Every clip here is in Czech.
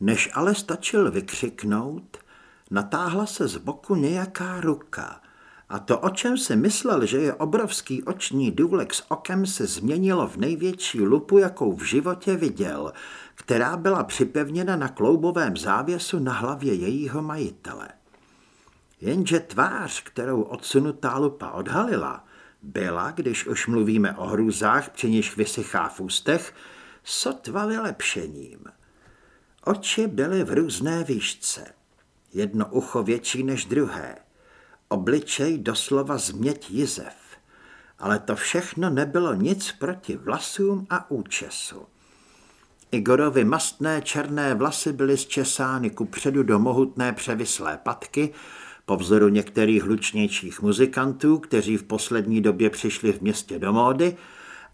Než ale stačil vykřiknout, natáhla se z boku nějaká ruka a to, o čem si myslel, že je obrovský oční důlek s okem, se změnilo v největší lupu, jakou v životě viděl, která byla připevněna na kloubovém závěsu na hlavě jejího majitele. Jenže tvář, kterou odsunutá lupa odhalila, byla, když už mluvíme o hrůzách, při níž vysychá v ústech, sotva vylepšením. Oči byly v různé výšce. Jedno ucho větší než druhé. Obličej doslova změť jizev. Ale to všechno nebylo nic proti vlasům a účesu. Igorovi mastné černé vlasy byly zčesány kupředu do mohutné převislé patky, po vzoru některých hlučnějších muzikantů, kteří v poslední době přišli v městě do módy,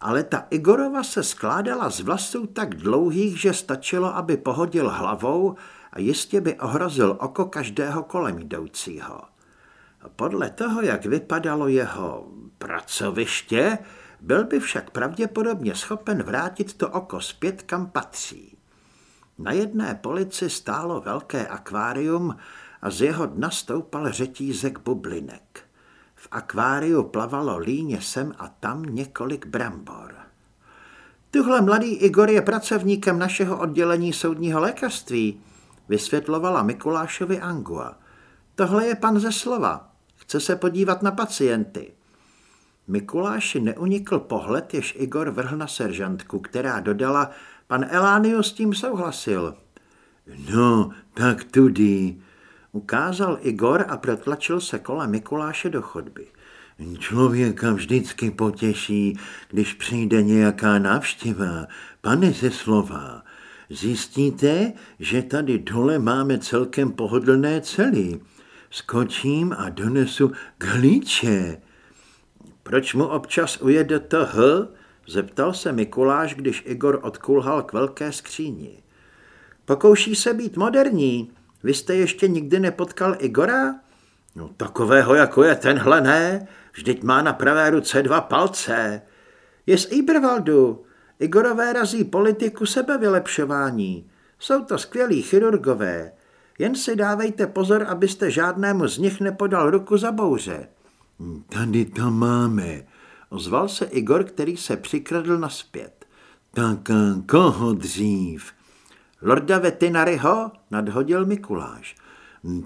ale ta Igorova se skládala z vlasů tak dlouhých, že stačilo, aby pohodil hlavou a jistě by ohrozil oko každého kolem jdoucího. Podle toho, jak vypadalo jeho pracoviště, byl by však pravděpodobně schopen vrátit to oko zpět, kam patří. Na jedné polici stálo velké akvárium a z jeho dna stoupal řetízek bublinek. V akváriu plavalo líně sem a tam několik brambor. Tuhle mladý Igor je pracovníkem našeho oddělení soudního lékařství, vysvětlovala Mikulášovi Angua. Tohle je pan ze slova. Chce se podívat na pacienty. Mikuláši neunikl pohled, jež Igor vrhl na seržantku, která dodala, pan Elánio s tím souhlasil. No, tak tudy, ukázal Igor a protlačil se kolem Mikuláše do chodby. Člověka vždycky potěší, když přijde nějaká návštěva, pane ze slova. Zjistíte, že tady dole máme celkem pohodlné cely. Skočím a donesu klíče. Proč mu občas ujede to H? Zeptal se Mikuláš, když Igor odkulhal k velké skříni. Pokouší se být moderní. Vy jste ještě nikdy nepotkal Igora? No takového, jako je tenhle, ne. Vždyť má na pravé ruce dva palce. Je z Iberwaldu. Igorové razí politiku sebevylepšování. Jsou to skvělí chirurgové. Jen si dávejte pozor, abyste žádnému z nich nepodal ruku za bouře. Tady to máme, ozval se Igor, který se přikradl naspět. Tak koho dřív? Lorda Vetinaryho nadhodil Mikuláš.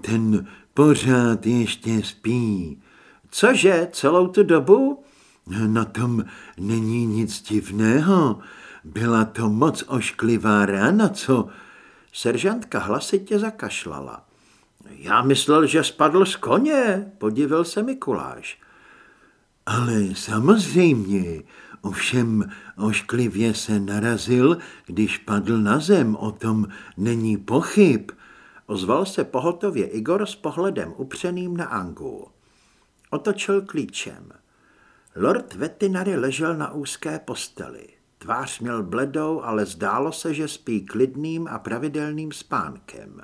Ten pořád ještě spí. Cože, celou tu dobu? Na tom není nic divného. Byla to moc ošklivá rána, co? Seržantka hlasitě zakašlala. Já myslel, že spadl z koně, podivil se Mikuláš. Ale samozřejmě, ovšem ošklivě se narazil, když padl na zem, o tom není pochyb. Ozval se pohotově Igor s pohledem upřeným na Angu. Otočil klíčem. Lord Vetinary ležel na úzké posteli. Tvář měl bledou, ale zdálo se, že spí klidným a pravidelným spánkem.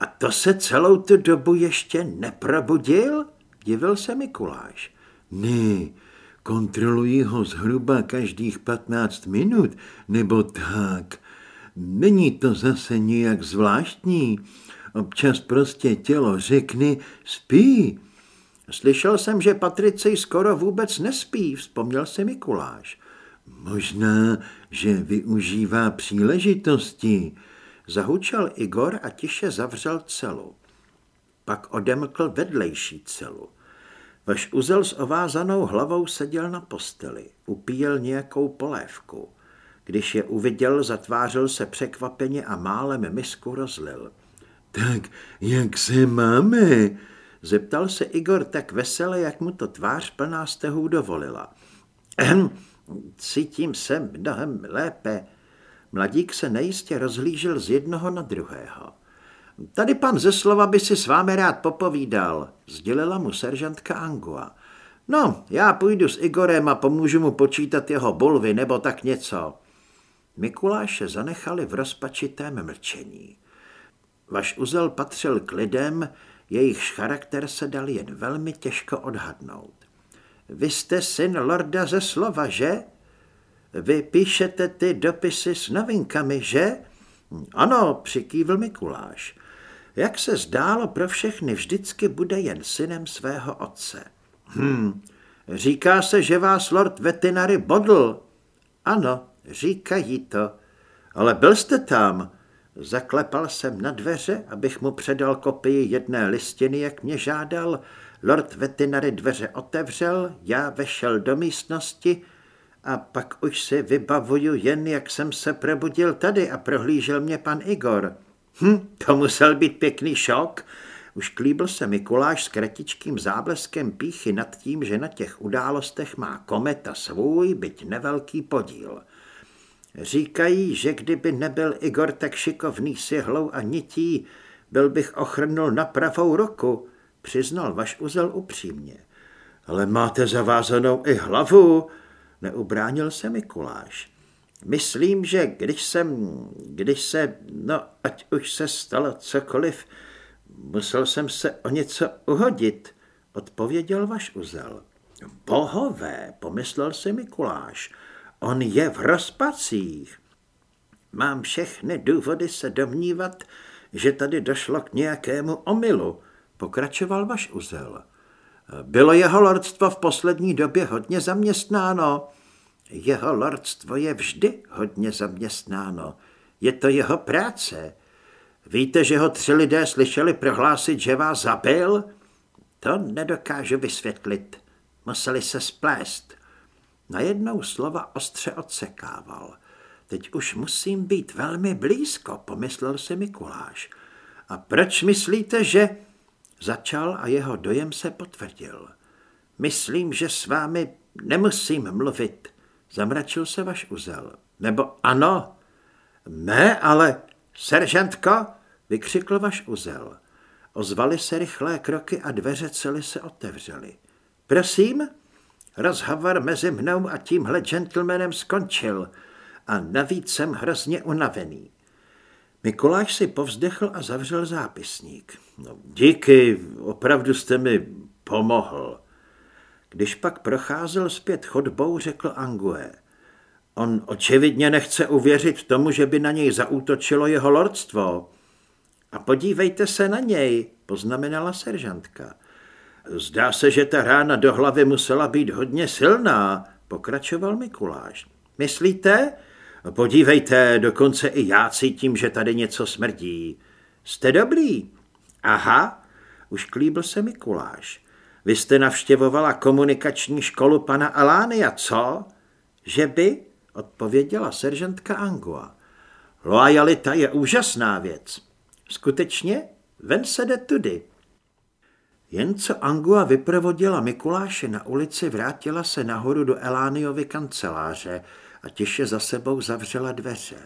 A to se celou tu dobu ještě neprobudil? Divil se Mikuláš. Ne, kontroluji ho zhruba každých 15 minut, nebo tak. Není to zase nijak zvláštní. Občas prostě tělo řekne, spí. Slyšel jsem, že Patricej skoro vůbec nespí, vzpomněl se Mikuláš. Možná, že využívá příležitosti. Zahučel Igor a tiše zavřel celu. Pak odemkl vedlejší celu. Vaš uzel s ovázanou hlavou seděl na posteli, upíjel nějakou polévku. Když je uviděl, zatvářil se překvapeně a málem misku rozlil. Tak jak se máme? Zeptal se Igor tak vesele, jak mu to tvář plná stehů dovolila. Ehm, cítím se mnohem lépe. Mladík se nejistě rozhlížel z jednoho na druhého. Tady pan ze slova by si s vámi rád popovídal, sdělila mu seržantka Angua. No, já půjdu s Igorem a pomůžu mu počítat jeho bulvy nebo tak něco. Mikuláše zanechali v rozpačitém mlčení. Vaš uzel patřil k lidem, jejichž charakter se dal jen velmi těžko odhadnout. Vy jste syn lorda ze slova, že? Vy píšete ty dopisy s novinkami, že? Ano, přikývl Mikuláš. Jak se zdálo, pro všechny vždycky bude jen synem svého otce. Hm, říká se, že vás lord veterinary bodl. Ano, říkají to. Ale byl jste tam. Zaklepal jsem na dveře, abych mu předal kopii jedné listiny, jak mě žádal. Lord veterinary dveře otevřel, já vešel do místnosti a pak už si vybavuju jen, jak jsem se probudil tady a prohlížel mě pan Igor. Hm, to musel být pěkný šok. Už klíbil se Mikuláš s kratičkým zábleskem píchy nad tím, že na těch událostech má kometa svůj, byť nevelký podíl. Říkají, že kdyby nebyl Igor tak šikovný s jehlou a nití, byl bych ochrnul na pravou ruku, přiznal vaš uzel upřímně. Ale máte zavázanou i hlavu, neubránil se Mikuláš. Myslím, že když jsem, když se, no ať už se stalo cokoliv, musel jsem se o něco uhodit, odpověděl vaš uzel. Bohové, pomyslel si Mikuláš, on je v rozpacích. Mám všechny důvody se domnívat, že tady došlo k nějakému omylu, pokračoval vaš uzel. Bylo jeho lordstvo v poslední době hodně zaměstnáno. Jeho lordstvo je vždy hodně zaměstnáno. Je to jeho práce. Víte, že ho tři lidé slyšeli prohlásit, že vás zabil? To nedokážu vysvětlit. Museli se splést. Najednou slova ostře odsekával. Teď už musím být velmi blízko, pomyslel si Mikuláš. A proč myslíte, že... Začal a jeho dojem se potvrdil. Myslím, že s vámi nemusím mluvit. Zamračil se vaš uzel. Nebo ano? Ne, ale... Seržantko, vykřikl vaš uzel. Ozvali se rychlé kroky a dveře celé se otevřely. Prosím? Rozhovor mezi mnou a tímhle gentlemanem skončil a navíc jsem hrozně unavený. Mikuláš si povzdechl a zavřel zápisník. No, díky, opravdu jste mi pomohl. Když pak procházel zpět chodbou, řekl Angue. On očividně nechce uvěřit tomu, že by na něj zaútočilo jeho lordstvo. A podívejte se na něj, poznamenala seržantka. Zdá se, že ta rána do hlavy musela být hodně silná, pokračoval Mikuláš. Myslíte? Podívejte, dokonce i já cítím, že tady něco smrdí. Jste dobrý? Aha, už klíbil se Mikuláš. Vy jste navštěvovala komunikační školu pana Alánia, co? Že by? Odpověděla seržantka Angua. Loajalita je úžasná věc. Skutečně? Ven se jde tudy. Jen co Angua vyprovodila Mikuláše na ulici, vrátila se nahoru do Elániovy kanceláře a tiše za sebou zavřela dveře.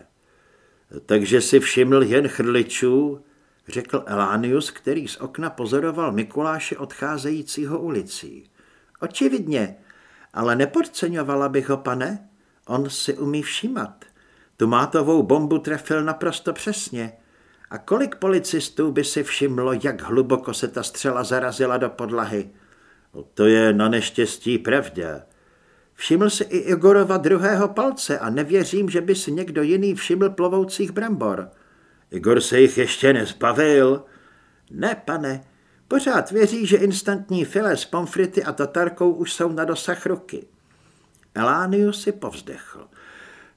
Takže si všiml jen chrličů, řekl Elánius, který z okna pozoroval Mikuláše odcházejícího ulicí. Očividně, ale nepodceňovala bych ho, pane. On si umí všímat. Tu mátovou bombu trefil naprosto přesně. A kolik policistů by si všimlo, jak hluboko se ta střela zarazila do podlahy? No, to je na neštěstí pravda. Všiml si i Igorova druhého palce a nevěřím, že by si někdo jiný všiml plovoucích brambor. Igor se jich ještě nezbavil. Ne, pane, pořád věří, že instantní file s pomfrity a tatarkou už jsou na dosah ruky. Elánius si povzdechl.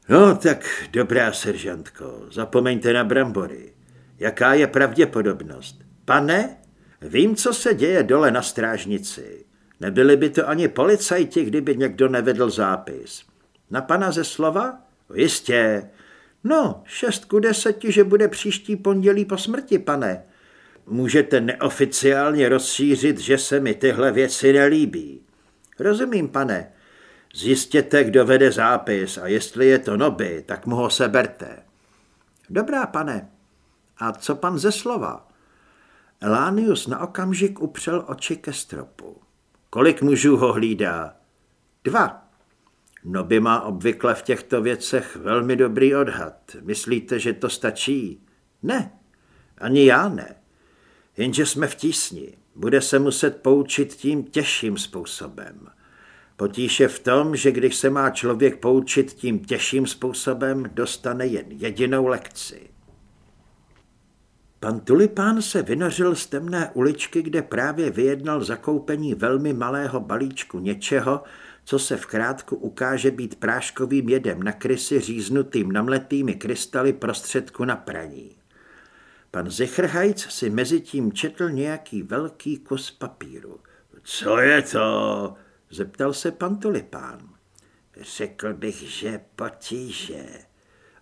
No tak dobrá, seržantko, zapomeňte na brambory. Jaká je pravděpodobnost? Pane, vím, co se děje dole na strážnici. Nebyli by to ani policajti, kdyby někdo nevedl zápis. Na pana ze slova? Jistě. No, šest ku deseti, že bude příští pondělí po smrti, pane. Můžete neoficiálně rozšířit, že se mi tyhle věci nelíbí. Rozumím, pane. Zjistěte, kdo vede zápis a jestli je to noby, tak mu ho seberte. Dobrá, pane. A co pan ze slova? Elánius na okamžik upřel oči ke stropu. Kolik mužů ho hlídá? Dva. Noby má obvykle v těchto věcech velmi dobrý odhad. Myslíte, že to stačí? Ne, ani já ne. Jenže jsme v tísni. Bude se muset poučit tím těžším způsobem. Potíž je v tom, že když se má člověk poučit tím těžším způsobem, dostane jen jedinou lekci. Pan Tulipán se vynořil z temné uličky, kde právě vyjednal zakoupení velmi malého balíčku něčeho, co se v krátku ukáže být práškovým jedem na krysy říznutým namletými krystaly prostředku na praní. Pan Zichrhajc si mezi tím četl nějaký velký kus papíru. Co je to? zeptal se pan Tulipán. Řekl bych, že potíže,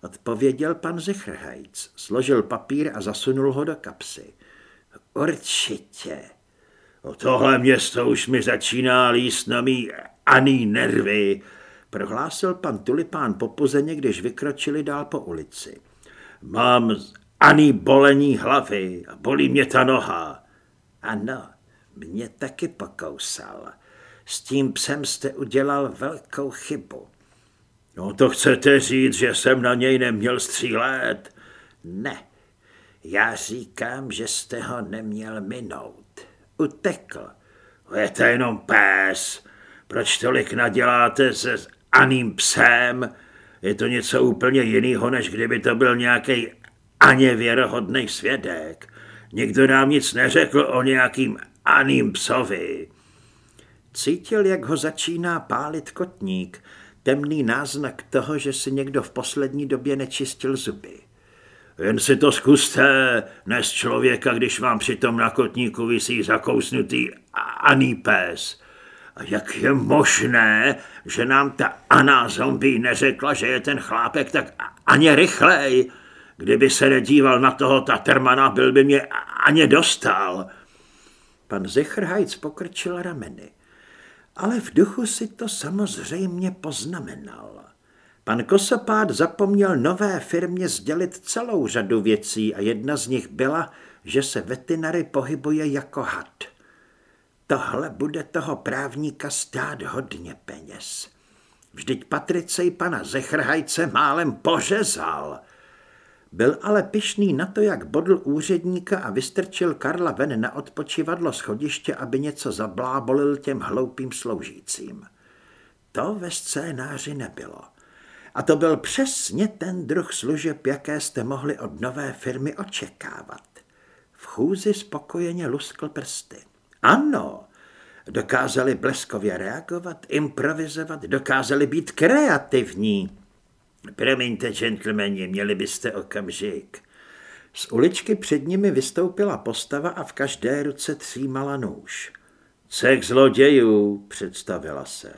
odpověděl pan Zichrhajc, složil papír a zasunul ho do kapsy. Určitě. O tohle město už mi začíná líst na mý ani nervy, prohlásil pan Tulipán popuzeně, když vykročili dál po ulici. Mám ani bolení hlavy a bolí mě ta noha. Ano, mě taky pokousal. S tím psem jste udělal velkou chybu. No to chcete říct, že jsem na něj neměl střílet? Ne, já říkám, že jste ho neměl minout. Utekl. Je to jenom pes. Proč tolik naděláte se aným psem? Je to něco úplně jiného, než kdyby to byl nějaký aně věrohodný svědek. Nikdo nám nic neřekl o nějakým aným psovi. Cítil, jak ho začíná pálit kotník, temný náznak toho, že si někdo v poslední době nečistil zuby. Jen si to zkuste, nes člověka, když vám přitom na kotníku visí zakousnutý aný pes. A jak je možné, že nám ta Anna zombie neřekla, že je ten chlápek tak ani rychlej? Kdyby se nedíval na toho Tatermana, byl by mě ani dostal. Pan Zechrhajc pokrčil rameny. Ale v duchu si to samozřejmě poznamenal. Pan Kosopád zapomněl nové firmě sdělit celou řadu věcí a jedna z nich byla, že se veterinary pohybuje jako had. Tohle bude toho právníka stát hodně peněz. Vždyť Patricej pana Zechrhajce málem pořezal. Byl ale pišný na to, jak bodl úředníka a vystrčil Karla ven na odpočivadlo schodiště, aby něco zablábolil těm hloupým sloužícím. To ve scénáři nebylo. A to byl přesně ten druh služeb, jaké jste mohli od nové firmy očekávat. V chůzi spokojeně luskl prsty. Ano, dokázali bleskově reagovat, improvizovat, dokázali být kreativní. Promiňte, gentlemani, měli byste okamžik. Z uličky před nimi vystoupila postava a v každé ruce třímala nůž. Cech zlodějů, představila se.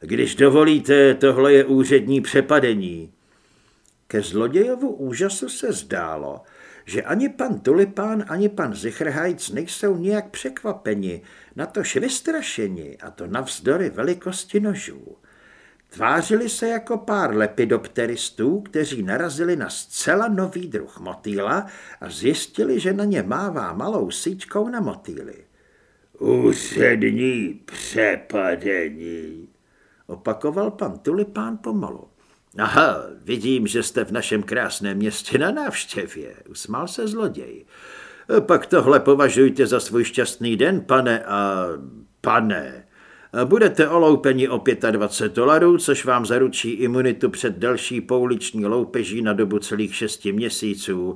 Když dovolíte, tohle je úřední přepadení. Ke zlodějovu úžasu se zdálo, že ani pan Tulipán, ani pan Zichrhajc nejsou nijak překvapeni, natož vystrašeni, a to navzdory velikosti nožů. Tvářili se jako pár lepidopteristů, kteří narazili na zcela nový druh motýla a zjistili, že na ně mává malou síťkou na motýly. Úřední přepadení, opakoval pan Tulipán pomalu. Aha, vidím, že jste v našem krásném městě na návštěvě, usmál se zloděj. Pak tohle považujte za svůj šťastný den, pane a... pane. Budete oloupeni o 25 dolarů, což vám zaručí imunitu před další pouliční loupeží na dobu celých šesti měsíců.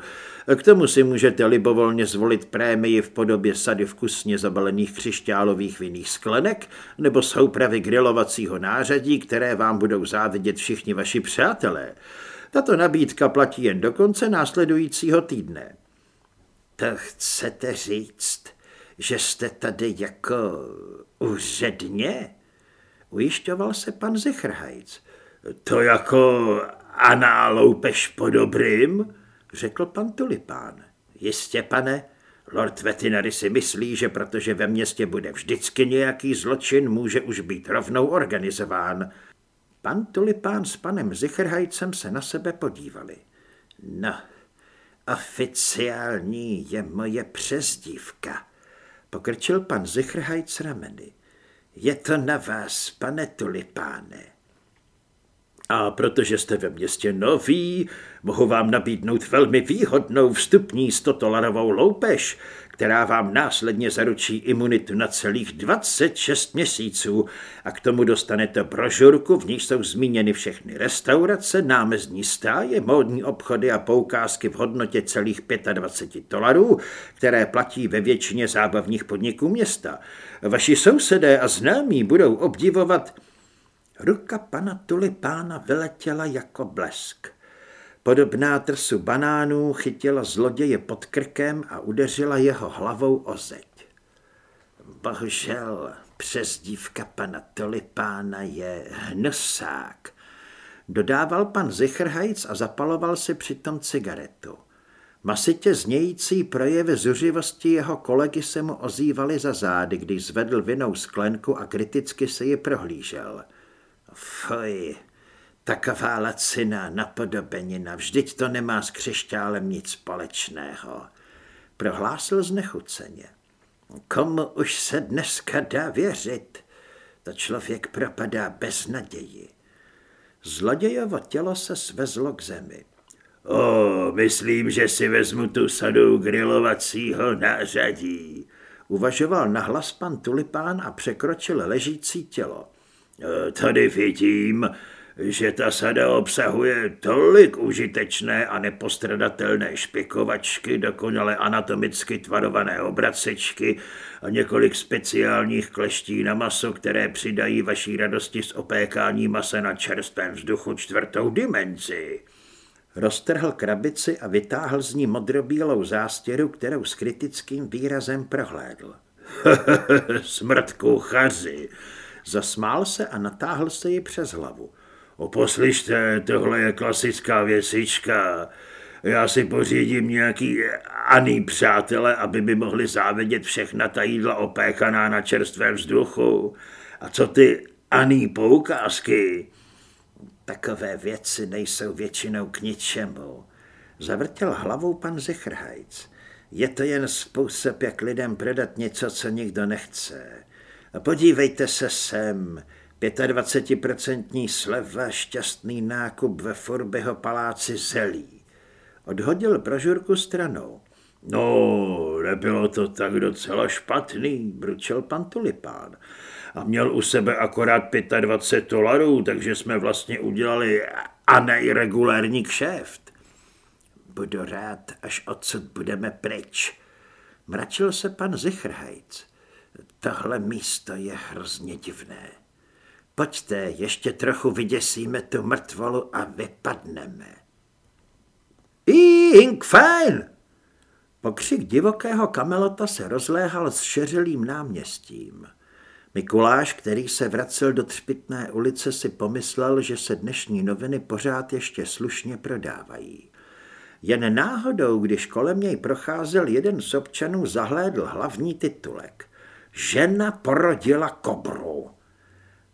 K tomu si můžete libovolně zvolit prémii v podobě sady vkusně zabalených křišťálových vinných sklenek nebo soupravy grilovacího nářadí, které vám budou závidět všichni vaši přátelé. Tato nabídka platí jen do konce následujícího týdne. To chcete říct, že jste tady jako úředně? Ujišťoval se pan Zichrhajc. To jako Aná Loupeš po dobrým? řekl pan Tulipán. Jistě, pane, Lord Vetinary si myslí, že protože ve městě bude vždycky nějaký zločin, může už být rovnou organizován. Pan Tulipán s panem Zichrhajcem se na sebe podívali. No, oficiální je moje přezdívka, pokrčil pan Zichrhajc rameny. Je to na vás, pane Tulipáne. A protože jste ve městě noví, mohu vám nabídnout velmi výhodnou vstupní 100-dolarovou loupež, která vám následně zaručí imunitu na celých 26 měsíců a k tomu dostanete brožurku, v níž jsou zmíněny všechny restaurace, námezní stáje, módní obchody a poukázky v hodnotě celých 25 dolarů, které platí ve většině zábavních podniků města. Vaši sousedé a známí budou obdivovat Ruka pana tulipána vyletěla jako blesk. Podobná trsu banánů chytila zloděje pod krkem a udeřila jeho hlavou o zeď. Bohužel přezdívka pana tulipána je hnusák. Dodával pan Zichrhajc a zapaloval si přitom cigaretu. Masitě znějící projevy zuřivosti jeho kolegy se mu ozývaly za zády, když zvedl vinou sklenku a kriticky se ji prohlížel – Fuj, taková laciná napodobenina, vždyť to nemá s křišťálem nic společného. Prohlásil znechuceně. Komu už se dneska dá věřit? To člověk propadá bez naději. Zlodějovo tělo se svezlo k zemi. O, myslím, že si vezmu tu sadu grilovacího nářadí. Uvažoval nahlas pan Tulipán a překročil ležící tělo. Eh, tady vidím, že ta sada obsahuje tolik užitečné a nepostradatelné špikovačky, dokonale anatomicky tvarované obracečky a několik speciálních kleští na maso, které přidají vaší radosti z opékání masa na čerstvém vzduchu čtvrtou dimenzi. Roztrhl krabici a vytáhl z ní modrobílou zástěru, kterou s kritickým výrazem prohlédl. Smrt kuchaři, Zasmál se a natáhl se ji přes hlavu. Oposlyšte, tohle je klasická věsička. Já si pořídím nějaký aný přátele, aby mi mohli závidět všechna ta jídla opéchaná na čerstvém vzduchu. A co ty aný poukázky? Takové věci nejsou většinou k ničemu. Zavrtěl hlavou pan Zichrhajc. Je to jen způsob, jak lidem prodat něco, co nikdo nechce. Podívejte se sem. 25% sleva, šťastný nákup ve Forbeho paláci zelí. Odhodil brožurku stranou. No, nebylo to tak docela špatný, bručel pan Tulipán. A měl u sebe akorát 25 dolarů, takže jsme vlastně udělali a nejregulární kšeft. Budu rád, až odsud budeme pryč. Mračil se pan Zichrhajc. Tohle místo je hrozně divné. Pojďte, ještě trochu vyděsíme tu mrtvolu a vypadneme. Ink, fajn! Pokřik divokého kamelota se rozléhal s šeřelým náměstím. Mikuláš, který se vracel do Třpitné ulice, si pomyslel, že se dnešní noviny pořád ještě slušně prodávají. Jen náhodou, když kolem něj procházel jeden z občanů, zahlédl hlavní titulek. Žena porodila kobru.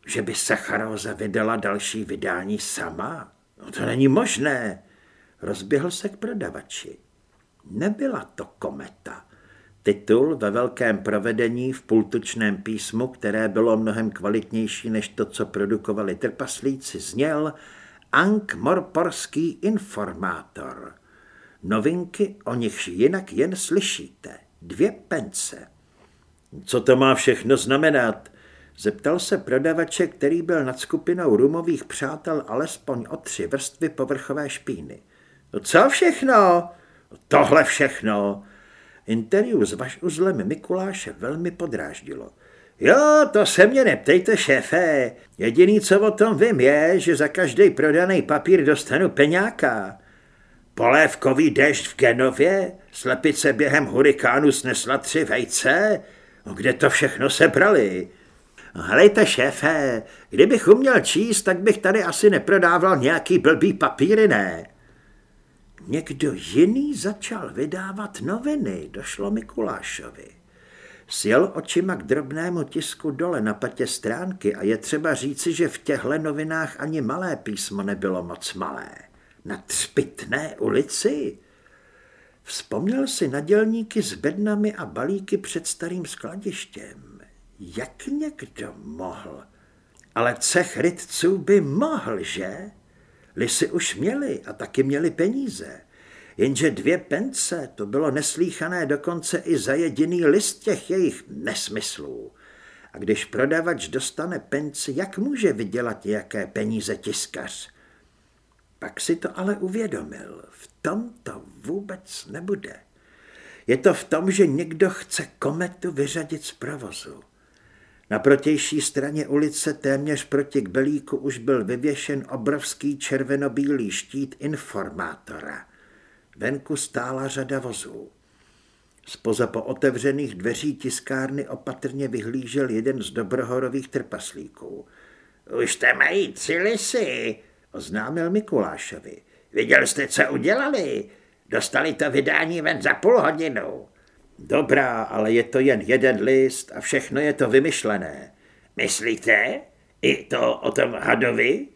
Že by Sacharóza vydala další vydání sama? No to není možné. Rozběhl se k prodavači. Nebyla to kometa. Titul ve velkém provedení v pultučném písmu, které bylo mnohem kvalitnější než to, co produkovali trpaslíci, zněl Ank Morporský informátor. Novinky, o nichž jinak jen slyšíte. Dvě pence. Co to má všechno znamenat? Zeptal se prodavače, který byl nad skupinou rumových přátel alespoň o tři vrstvy povrchové špíny. No co všechno? Tohle všechno. Interview s vašuzlem Mikuláše velmi podráždilo. Jo, to se mě neptejte, šéfe. Jediný, co o tom vím, je, že za každý prodaný papír dostanu peňáka. Polévkový dešť v Genově, slepice během hurikánu snesla tři vejce, No kde to všechno sebrali? Hlejte, šéfe, kdybych uměl číst, tak bych tady asi neprodával nějaký blbý papíry, ne? Někdo jiný začal vydávat noviny, došlo Mikulášovi. Sjel očima k drobnému tisku dole na patě stránky a je třeba říci, že v těchto novinách ani malé písmo nebylo moc malé. Na třpitné ulici Vzpomněl si na dělníky s bednami a balíky před starým skladištěm. Jak někdo mohl? Ale cech rytců by mohl, že? Lisy už měli a taky měli peníze. Jenže dvě pence, to bylo neslíchané dokonce i za jediný list těch jejich nesmyslů. A když prodavač dostane penci, jak může vydělat nějaké peníze tiskař? Pak si to ale uvědomil. V tom to vůbec nebude. Je to v tom, že někdo chce kometu vyřadit z provozu. Na protější straně ulice téměř proti Kbelíku už byl vyvěšen obrovský červenobílý štít informátora. Venku stála řada vozů. Spoza po otevřených dveří tiskárny opatrně vyhlížel jeden z dobrohorových trpaslíků. Už tam mají tři lisy, oznámil Mikulášovi. Viděl jste, co udělali? Dostali to vydání ven za půl hodinu. Dobrá, ale je to jen jeden list a všechno je to vymyšlené. Myslíte? I to o tom hadovi?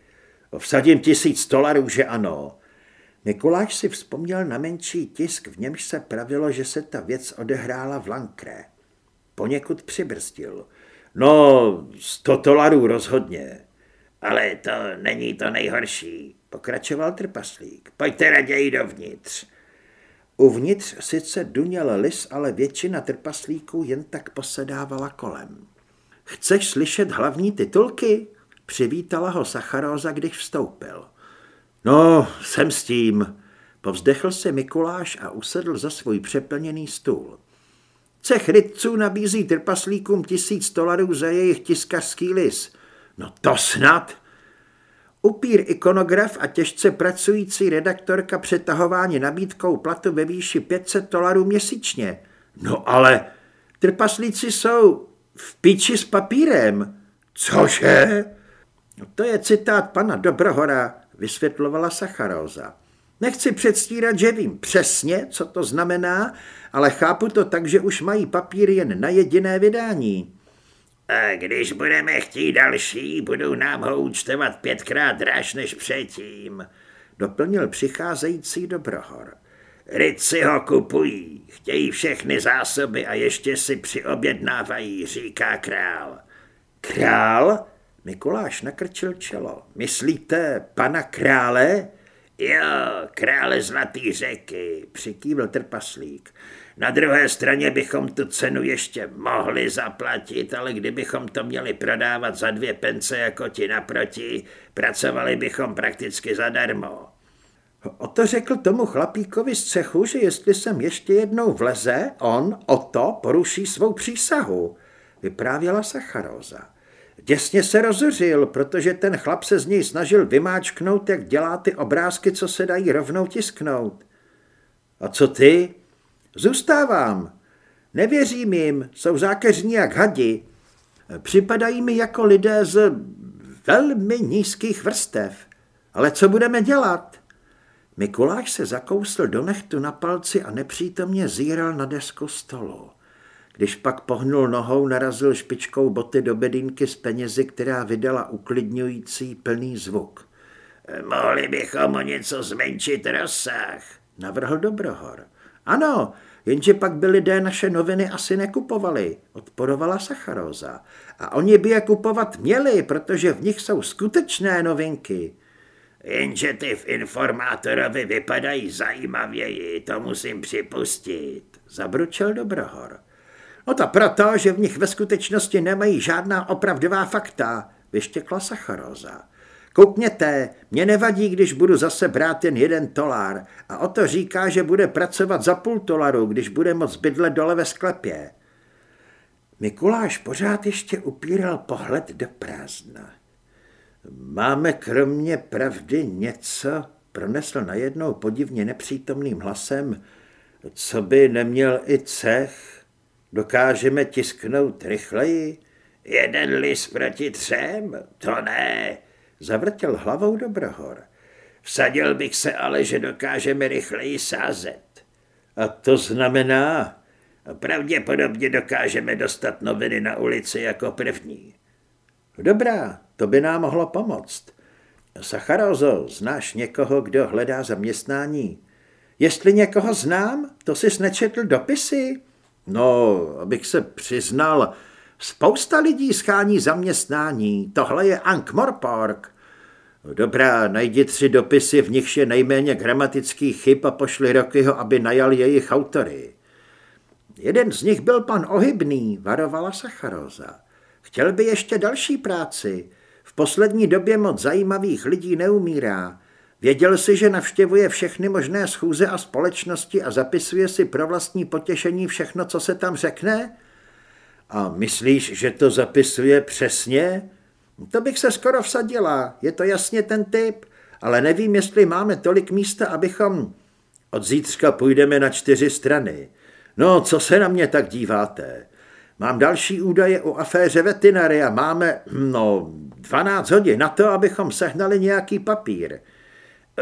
Vsadím tisíc dolarů, že ano. Mikuláš si vzpomněl na menší tisk, v němž se pravilo, že se ta věc odehrála v Lankré. Poněkud přibrzdil. No, sto dolarů rozhodně. Ale to není to nejhorší, pokračoval trpaslík. Pojďte raději dovnitř. Uvnitř sice duněl lis, ale většina trpaslíků jen tak posedávala kolem. Chceš slyšet hlavní titulky? Přivítala ho Sacharóza, když vstoupil. No, jsem s tím. Povzdechl se Mikuláš a usedl za svůj přeplněný stůl. Cech rytců nabízí trpaslíkům tisíc dolarů za jejich tiskařský lis. No to snad! Upír ikonograf a těžce pracující redaktorka přetahování nabídkou platu ve výši 500 dolarů měsíčně. No ale trpaslíci jsou v píči s papírem. Cože? No to je citát pana Dobrohora, vysvětlovala Sacharóza. Nechci předstírat, že vím přesně, co to znamená, ale chápu to tak, že už mají papír jen na jediné vydání. A když budeme chtít další, budou nám ho účtovat pětkrát dráž než předtím, doplnil přicházející Dobrohor. Ryci ho kupují, chtějí všechny zásoby a ještě si přiobjednávají, říká král. Král? Mikuláš nakrčil čelo. Myslíte pana krále? Jo, krále Zlatý řeky, přikývil trpaslík. Na druhé straně bychom tu cenu ještě mohli zaplatit, ale kdybychom to měli prodávat za dvě pence jako ti naproti, pracovali bychom prakticky zadarmo. O to řekl tomu chlapíkovi z cechu, že jestli sem ještě jednou vleze, on o to poruší svou přísahu, vyprávěla Sacharóza. Děsně se rozuřil, protože ten chlap se z něj snažil vymáčknout, jak dělá ty obrázky, co se dají rovnou tisknout. A co ty? Zůstávám. Nevěřím jim, jsou zákeřní jak hadi. Připadají mi jako lidé z velmi nízkých vrstev. Ale co budeme dělat? Mikuláš se zakousl do nechtu na palci a nepřítomně zíral na desku stolu. Když pak pohnul nohou, narazil špičkou boty do bedínky s penězi, která vydala uklidňující plný zvuk. Mohli bychom o něco zmenšit rozsah, navrhl Dobrohor. Ano, jenže pak by lidé naše noviny asi nekupovali, odporovala Sacharóza. A oni by je kupovat měli, protože v nich jsou skutečné novinky. Jenže ty v informátorovi vypadají zajímavěji, to musím připustit, zabručel Dobrohor. No to proto, že v nich ve skutečnosti nemají žádná opravdová fakta, vyštěkla Sacharóza. Koukněte, mě nevadí, když budu zase brát jen jeden tolár a o to říká, že bude pracovat za půl tolaru, když bude moc bydlet dole ve sklepě. Mikuláš pořád ještě upíral pohled do prázdna. Máme kromě pravdy něco, pronesl najednou podivně nepřítomným hlasem, co by neměl i cech. Dokážeme tisknout rychleji? Jeden list proti třem? To ne, Zavrtěl hlavou Dobrohor. Vsadil bych se ale, že dokážeme rychleji sázet. A to znamená? Pravděpodobně dokážeme dostat noviny na ulici jako první. Dobrá, to by nám mohlo pomoct. Sacharozo, znáš někoho, kdo hledá zaměstnání? Jestli někoho znám, to jsi nečetl dopisy? No, abych se přiznal, Spousta lidí schání zaměstnání, tohle je Ankh Morpork. Dobrá, najdi tři dopisy, v nichž je nejméně gramatických chyb a pošli Rokyho, aby najal jejich autory. Jeden z nich byl pan Ohybný, varovala Sacharoza. Chtěl by ještě další práci. V poslední době moc zajímavých lidí neumírá. Věděl si, že navštěvuje všechny možné schůze a společnosti a zapisuje si pro vlastní potěšení všechno, co se tam řekne? A myslíš, že to zapisuje přesně? To bych se skoro vsadila, je to jasně ten typ, ale nevím, jestli máme tolik místa, abychom... Od zítřka půjdeme na čtyři strany. No, co se na mě tak díváte? Mám další údaje o aféře vetinaria. Máme, no, 12 hodin na to, abychom sehnali nějaký papír.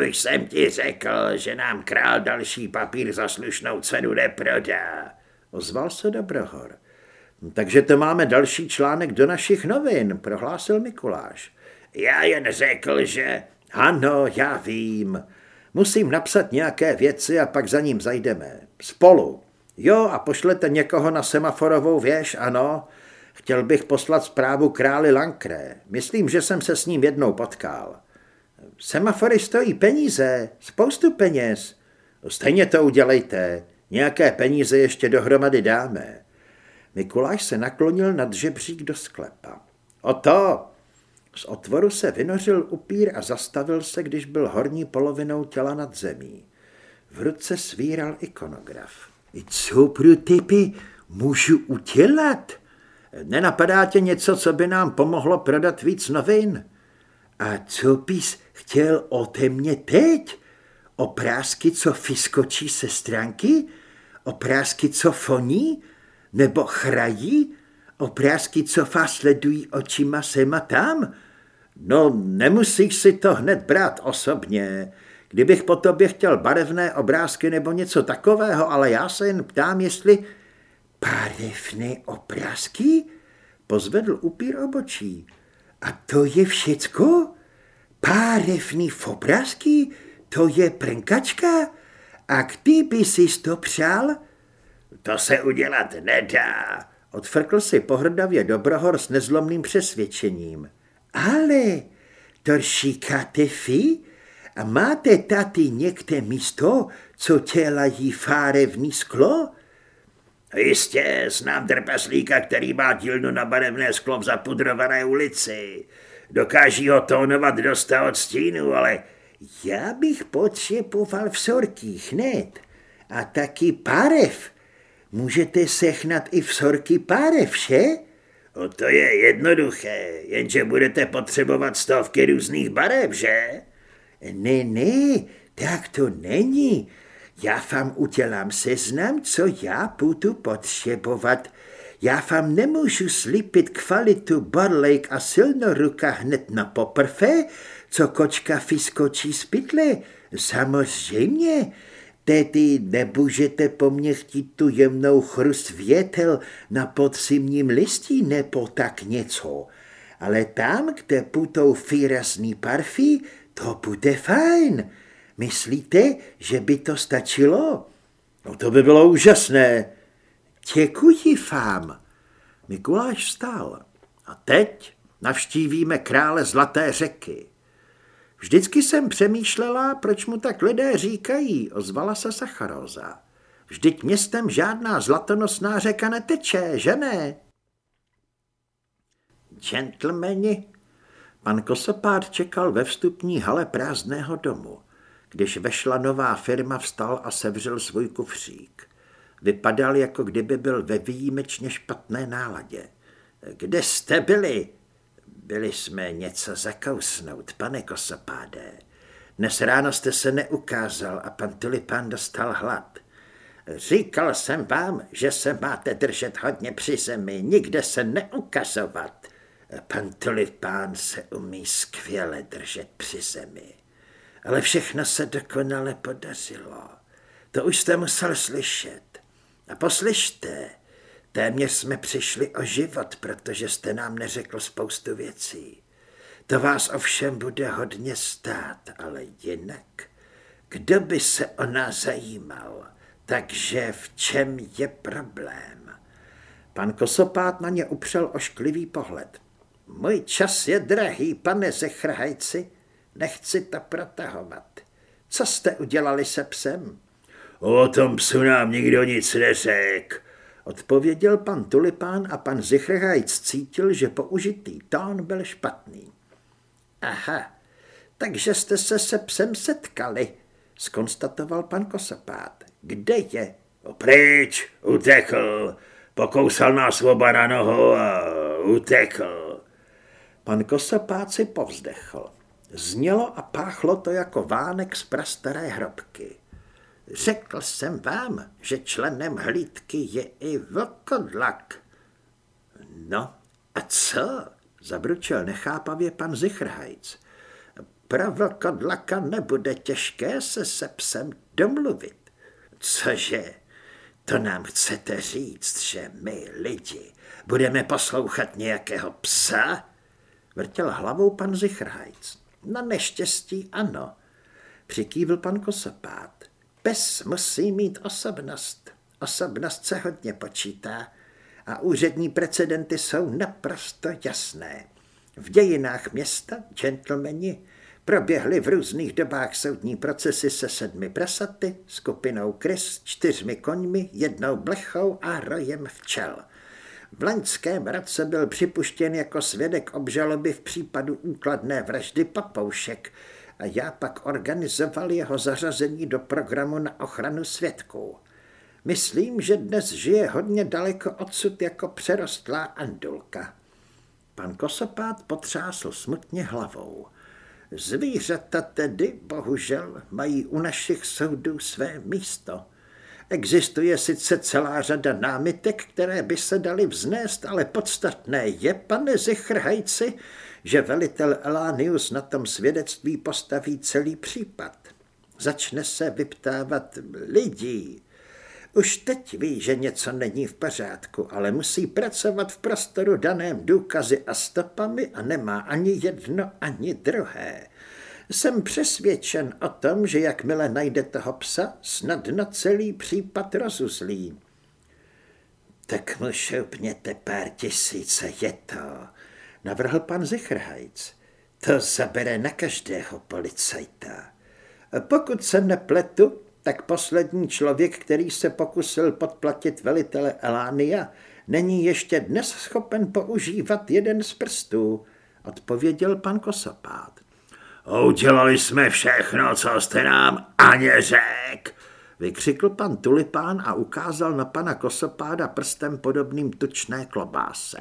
Už jsem ti řekl, že nám král další papír za slušnou cenu neprodá. Ozval se Dobrohor. Takže to máme další článek do našich novin, prohlásil Mikuláš. Já jen řekl, že... Ano, já vím. Musím napsat nějaké věci a pak za ním zajdeme. Spolu. Jo, a pošlete někoho na semaforovou věž, ano. Chtěl bych poslat zprávu králi Lankré. Myslím, že jsem se s ním jednou potkal. Semafory stojí peníze, spoustu peněz. Stejně to udělejte. Nějaké peníze ještě dohromady dáme. Mikuláš se naklonil nad žebřík do sklepa. O to! Z otvoru se vynořil upír a zastavil se, když byl horní polovinou těla nad zemí. V ruce svíral ikonograf. Co pro typy můžu udělat? Nenapadá tě něco, co by nám pomohlo prodat víc novin? A co bys chtěl ode mě teď? Oprázky, co fiskočí se stránky? Oprázky, co foní? Nebo chrají? Oprázky, co vás sledují očima sem a tam? No, nemusíš si to hned brát osobně. Kdybych po tobě chtěl barevné obrázky nebo něco takového, ale já se jen ptám, jestli... Barevné obrázky? Pozvedl upír obočí. A to je všecko? Párevný obrázky? To je prnkačka? A kdyby jsi to přál? To se udělat nedá. Odfrkl si pohrdavě Dobrohor s nezlomným přesvědčením. Ale to říkáte fi? A máte tady někde místo, co dělají fárevný sklo? Jistě, znám trpaslíka, který má dílnu na barevné sklo v zapudrované ulici. Dokáží ho tónovat dost od stínu, ale já bych potřeboval v sorkých hned. A taky párev. Můžete sechnat i v sorky párev, vše? O to je jednoduché, jenže budete potřebovat stovky různých barev, že? Ne, ne, tak to není. Já vám udělám seznam, co já budu potřebovat. Já vám nemůžu slípit kvalitu borlejk a silnoruka hned na poprvé, co kočka fiskočí z pytle. Samozřejmě, tedy nebůžete po mně chtít tu jemnou chrust větel na podzimním listí nebo tak něco. Ale tam, kde putou výrazný parfí, to bude fajn. Myslíte, že by to stačilo? No to by bylo úžasné. Děkuji vám. Mikuláš vstal. A teď navštívíme krále Zlaté řeky. Vždycky jsem přemýšlela, proč mu tak lidé říkají, ozvala se Sacharoza. Vždyť městem žádná zlatonosná řeka neteče, že ne? Gentlemani, pan Kosopád čekal ve vstupní hale prázdného domu. Když vešla nová firma, vstal a sevřel svůj kufřík. Vypadal, jako kdyby byl ve výjimečně špatné náladě. Kde jste byli? Byli jsme něco zakousnout, pane Kosopáde. Dnes ráno jste se neukázal a pan Tulipán dostal hlad. Říkal jsem vám, že se máte držet hodně při zemi, nikde se neukazovat. Pan Tulipán se umí skvěle držet při zemi. Ale všechno se dokonale podařilo. To už jste musel slyšet. A poslyšte, téměř jsme přišli o život, protože jste nám neřekl spoustu věcí. To vás ovšem bude hodně stát, ale jinak. Kdo by se o nás zajímal? Takže v čem je problém? Pan Kosopát na ně upřel ošklivý pohled. Můj čas je drahý, pane Zechrhajci. nechci to protahovat. Co jste udělali se psem? O tom psu nám nikdo nic neřekl. Odpověděl pan Tulipán a pan Zichrhajc cítil, že použitý tón byl špatný. Aha, takže jste se se psem setkali, skonstatoval pan Kosapát. Kde je? Pryč, utekl. Pokousal nás oba na nohu a utekl. Pan Kosapát si povzdechl. Znělo a páchlo to jako vánek z prastaré hrobky. Řekl jsem vám, že členem hlídky je i vlkodlak. No a co? Zabručel nechápavě pan Zichrhajc. Pro vlkodlaka nebude těžké se se psem domluvit. Cože? To nám chcete říct, že my, lidi, budeme poslouchat nějakého psa? Vrtěl hlavou pan Zichrhajc. Na neštěstí ano. Přikývil pan Kosopát. Pes musí mít osobnost. Osobnost se hodně počítá a úřední precedenty jsou naprosto jasné. V dějinách města, gentlemani, proběhly v různých dobách soudní procesy se sedmi prasaty, skupinou krys, čtyřmi koňmi, jednou blechou a rojem včel. V laňském roce byl připuštěn jako svědek obžaloby v případu úkladné vraždy papoušek, a já pak organizoval jeho zařazení do programu na ochranu svědků. Myslím, že dnes žije hodně daleko odsud jako přerostlá andulka. Pan Kosopát potřásl smutně hlavou. Zvířata tedy, bohužel, mají u našich soudů své místo. Existuje sice celá řada námitek, které by se daly vznést, ale podstatné je, pane Zichrhajci, že velitel Elánius na tom svědectví postaví celý případ. Začne se vyptávat lidí. Už teď ví, že něco není v pořádku, ale musí pracovat v prostoru daném důkazy a stopami a nemá ani jedno, ani druhé. Jsem přesvědčen o tom, že jakmile najde toho psa, snadno celý případ rozuzlí. Tak mu šoupněte pár tisíce, je to, navrhl pan Zichrhajc. To zabere na každého policajta. Pokud se nepletu, tak poslední člověk, který se pokusil podplatit velitele Elánia, není ještě dnes schopen používat jeden z prstů, odpověděl pan Kosopát. Udělali jsme všechno, co jste nám ani řek, vykřikl pan Tulipán a ukázal na pana Kosopáda prstem podobným tučné klobáse.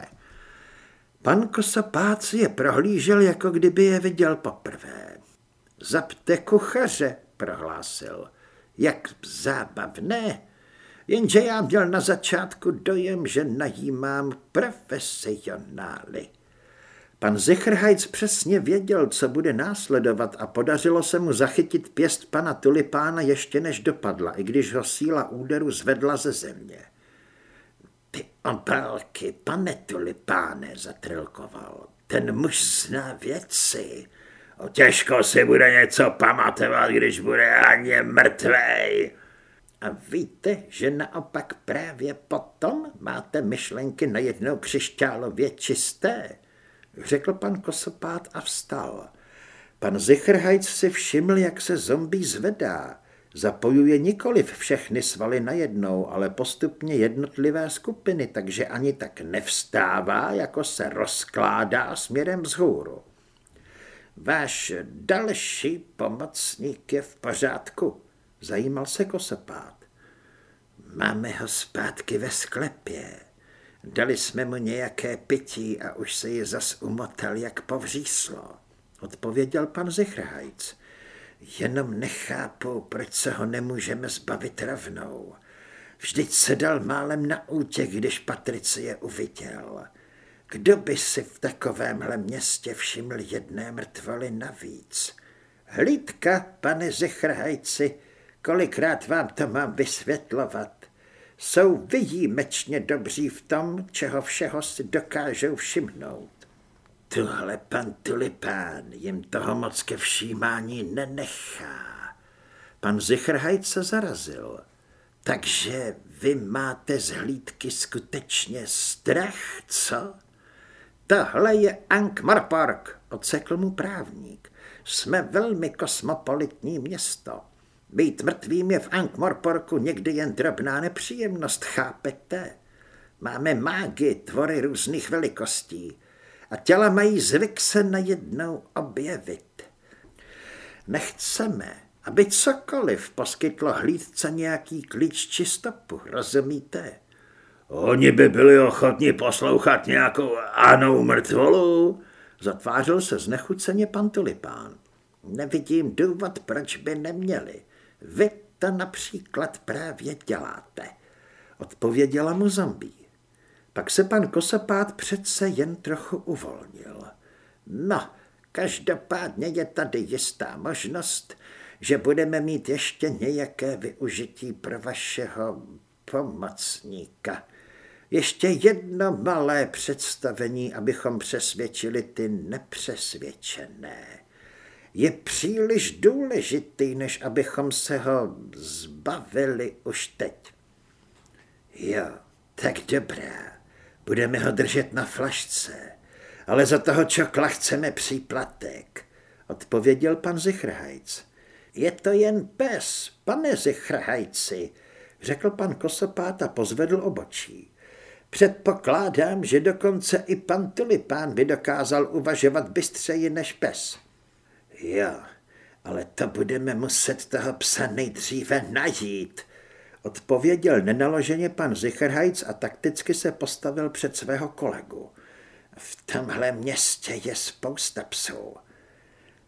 Pan Kosopád si je prohlížel, jako kdyby je viděl poprvé. Zapte kuchaře, prohlásil. Jak zábavné. Jenže já měl na začátku dojem, že najímám profesionály. Pan Zichrhajc přesně věděl, co bude následovat a podařilo se mu zachytit pěst pana Tulipána ještě než dopadla, i když ho síla úderu zvedla ze země. Ty opálky, pane Tulipáne, zatrilkoval. Ten muž zná věci. O těžko si bude něco pamatovat, když bude ani mrtvej. A víte, že naopak právě potom máte myšlenky najednou křišťálově čisté? řekl pan Kosopát a vstal. Pan Zichrhajc si všiml, jak se zombí zvedá. Zapojuje nikoliv všechny svaly najednou, ale postupně jednotlivé skupiny, takže ani tak nevstává, jako se rozkládá směrem vzhůru. Váš další pomocník je v pořádku, zajímal se Kosopát. Máme ho zpátky ve sklepě. Dali jsme mu nějaké pití a už se ji zas umotal, jak povříslo, odpověděl pan Zichrhajc. Jenom nechápu, proč se ho nemůžeme zbavit rovnou. Vždyť se dal málem na útěk, když Patricie uviděl. Kdo by si v takovémhle městě všiml jedné mrtvoly navíc? Hlídka, pane Zichrhajci, kolikrát vám to mám vysvětlovat? jsou výjimečně dobří v tom, čeho všeho si dokážou všimnout. Tuhle pan Tulipán jim toho moc ke všímání nenechá. Pan Zichrhajt se zarazil. Takže vy máte z hlídky skutečně strach, co? Tohle je Ank Marpark, odsekl mu právník. Jsme velmi kosmopolitní město. Být mrtvým je v Ankh-Morporku někdy jen drobná nepříjemnost, chápete? Máme mágy, tvory různých velikostí a těla mají zvyk se najednou objevit. Nechceme, aby cokoliv poskytlo hlídce nějaký klíč či stopu, rozumíte? Oni by byli ochotni poslouchat nějakou anou mrtvolu? Zatvářil se znechuceně pan Tulipán. Nevidím důvod, proč by neměli. Vy to například právě děláte, odpověděla mu zombie. Pak se pan Kosapát přece jen trochu uvolnil. No, každopádně je tady jistá možnost, že budeme mít ještě nějaké využití pro vašeho pomocníka. Ještě jedno malé představení, abychom přesvědčili ty nepřesvědčené. Je příliš důležitý, než abychom se ho zbavili už teď. Jo, tak dobrá. Budeme ho držet na flašce, ale za toho čokla chceme příplatek, odpověděl pan Zichrhajc. Je to jen pes, pane Zichrhajci, řekl pan Kosopát a pozvedl obočí. Předpokládám, že dokonce i pan Tulipán by dokázal uvažovat bystřeji než pes. Jo, ale to budeme muset toho psa nejdříve najít, odpověděl nenaloženě pan Zicherhajc a takticky se postavil před svého kolegu. V tomhle městě je spousta psů.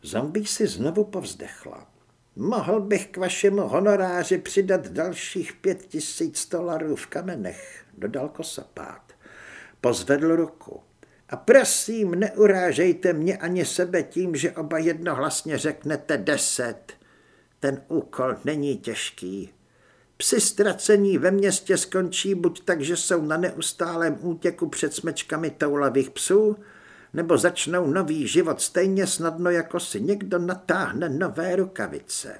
Zombie si znovu povzdechla. Mohl bych k vašemu honoráři přidat dalších pět tisíc dolarů v kamenech, dodal kosapát. Pozvedl ruku. A prosím, neurážejte mě ani sebe tím, že oba jednohlasně řeknete deset. Ten úkol není těžký. Psi ztracení ve městě skončí buď tak, že jsou na neustálém útěku před smečkami toulavých psů, nebo začnou nový život stejně snadno, jako si někdo natáhne nové rukavice.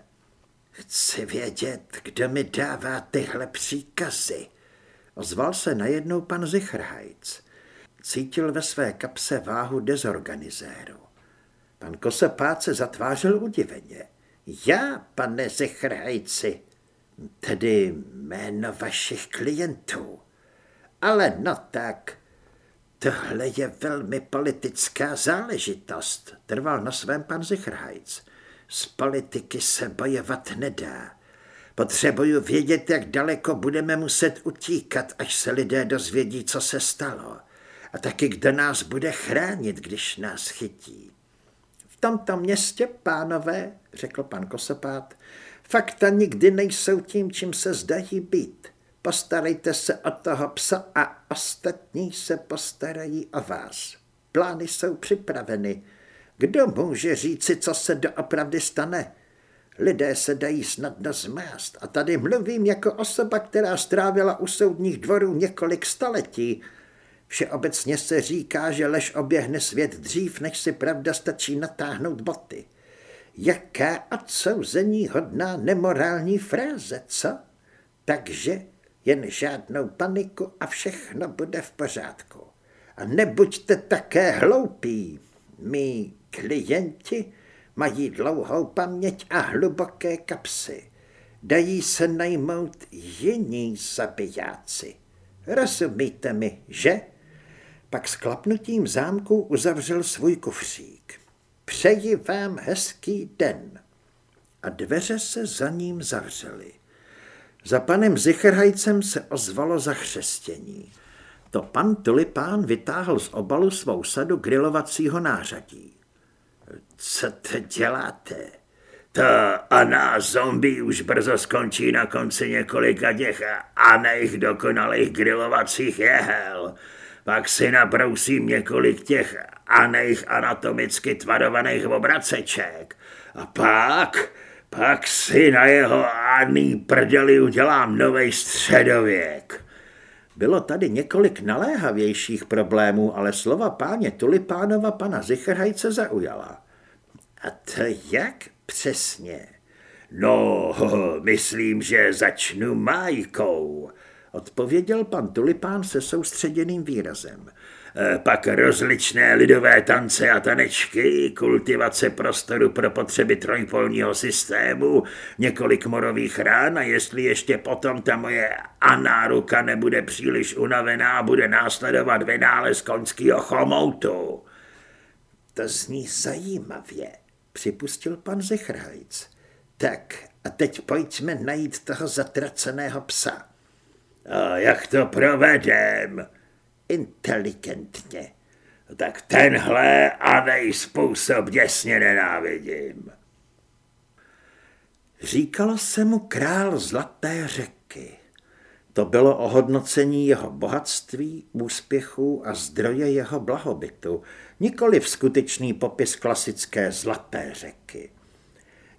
Chci vědět, kdo mi dává tyhle příkazy. Ozval se najednou pan Zichrhajc. Cítil ve své kapse váhu dezorganizéru. Pan Kosepát se zatvářil udiveně. Já, pane Zichrhajci, tedy jméno vašich klientů. Ale no tak, tohle je velmi politická záležitost, trval na svém pan Zichrhajc. Z politiky se bojovat nedá. Potřebuju vědět, jak daleko budeme muset utíkat, až se lidé dozvědí, co se stalo. A taky, kdo nás bude chránit, když nás chytí. V tomto městě, pánové, řekl pan Kosopát, fakta nikdy nejsou tím, čím se zdají být. Postarejte se o toho psa a ostatní se postarají o vás. Plány jsou připraveny. Kdo může říci, co se doopravdy stane? Lidé se dají snadno zmást a tady mluvím jako osoba, která strávila u soudních dvorů několik staletí. Všeobecně se říká, že lež oběhne svět dřív, než si pravda stačí natáhnout boty. Jaká odsouzení hodná nemorální fráze, co? Takže jen žádnou paniku a všechno bude v pořádku. A nebuďte také hloupí, mý klienti mají dlouhou paměť a hluboké kapsy. Dají se najmout jiní zabijáci. Rozumíte mi, že? Pak s klapnutím zámku uzavřel svůj kufřík. Přeji vám hezký den. A dveře se za ním zavřely. Za panem Zicherhajcem se ozvalo zachřestění. To pan Tulipán vytáhl z obalu svou sadu grilovacího nářadí. Co to děláte? Ta Ana zombie už brzo skončí na konci několika těch Anejch dokonalých grilovacích jehel. Pak si nabrousím několik těch Anejch anatomicky tvarovaných obraceček. A pak, pak si na jeho Aný prdeli udělám nový středověk. Bylo tady několik naléhavějších problémů, ale slova páně Tulipánova pana Zichrhajce zaujala. A to jak přesně? No, myslím, že začnu májkou, odpověděl pan Tulipán se soustředěným výrazem. Eh, pak rozličné lidové tance a tanečky, kultivace prostoru pro potřeby trojpolního systému, několik morových rán a jestli ještě potom ta moje anáruka nebude příliš unavená, bude následovat vynález konského chomoutu. To zní zajímavě, připustil pan Zichrhajc. Tak a teď pojďme najít toho zatraceného psa. A jak to provedem? Inteligentně. Tak tenhle a nejspůsob děsně nenávidím. Říkalo se mu král Zlaté řeky. To bylo ohodnocení jeho bohatství, úspěchů a zdroje jeho blahobytu, nikoli v skutečný popis klasické Zlaté řeky.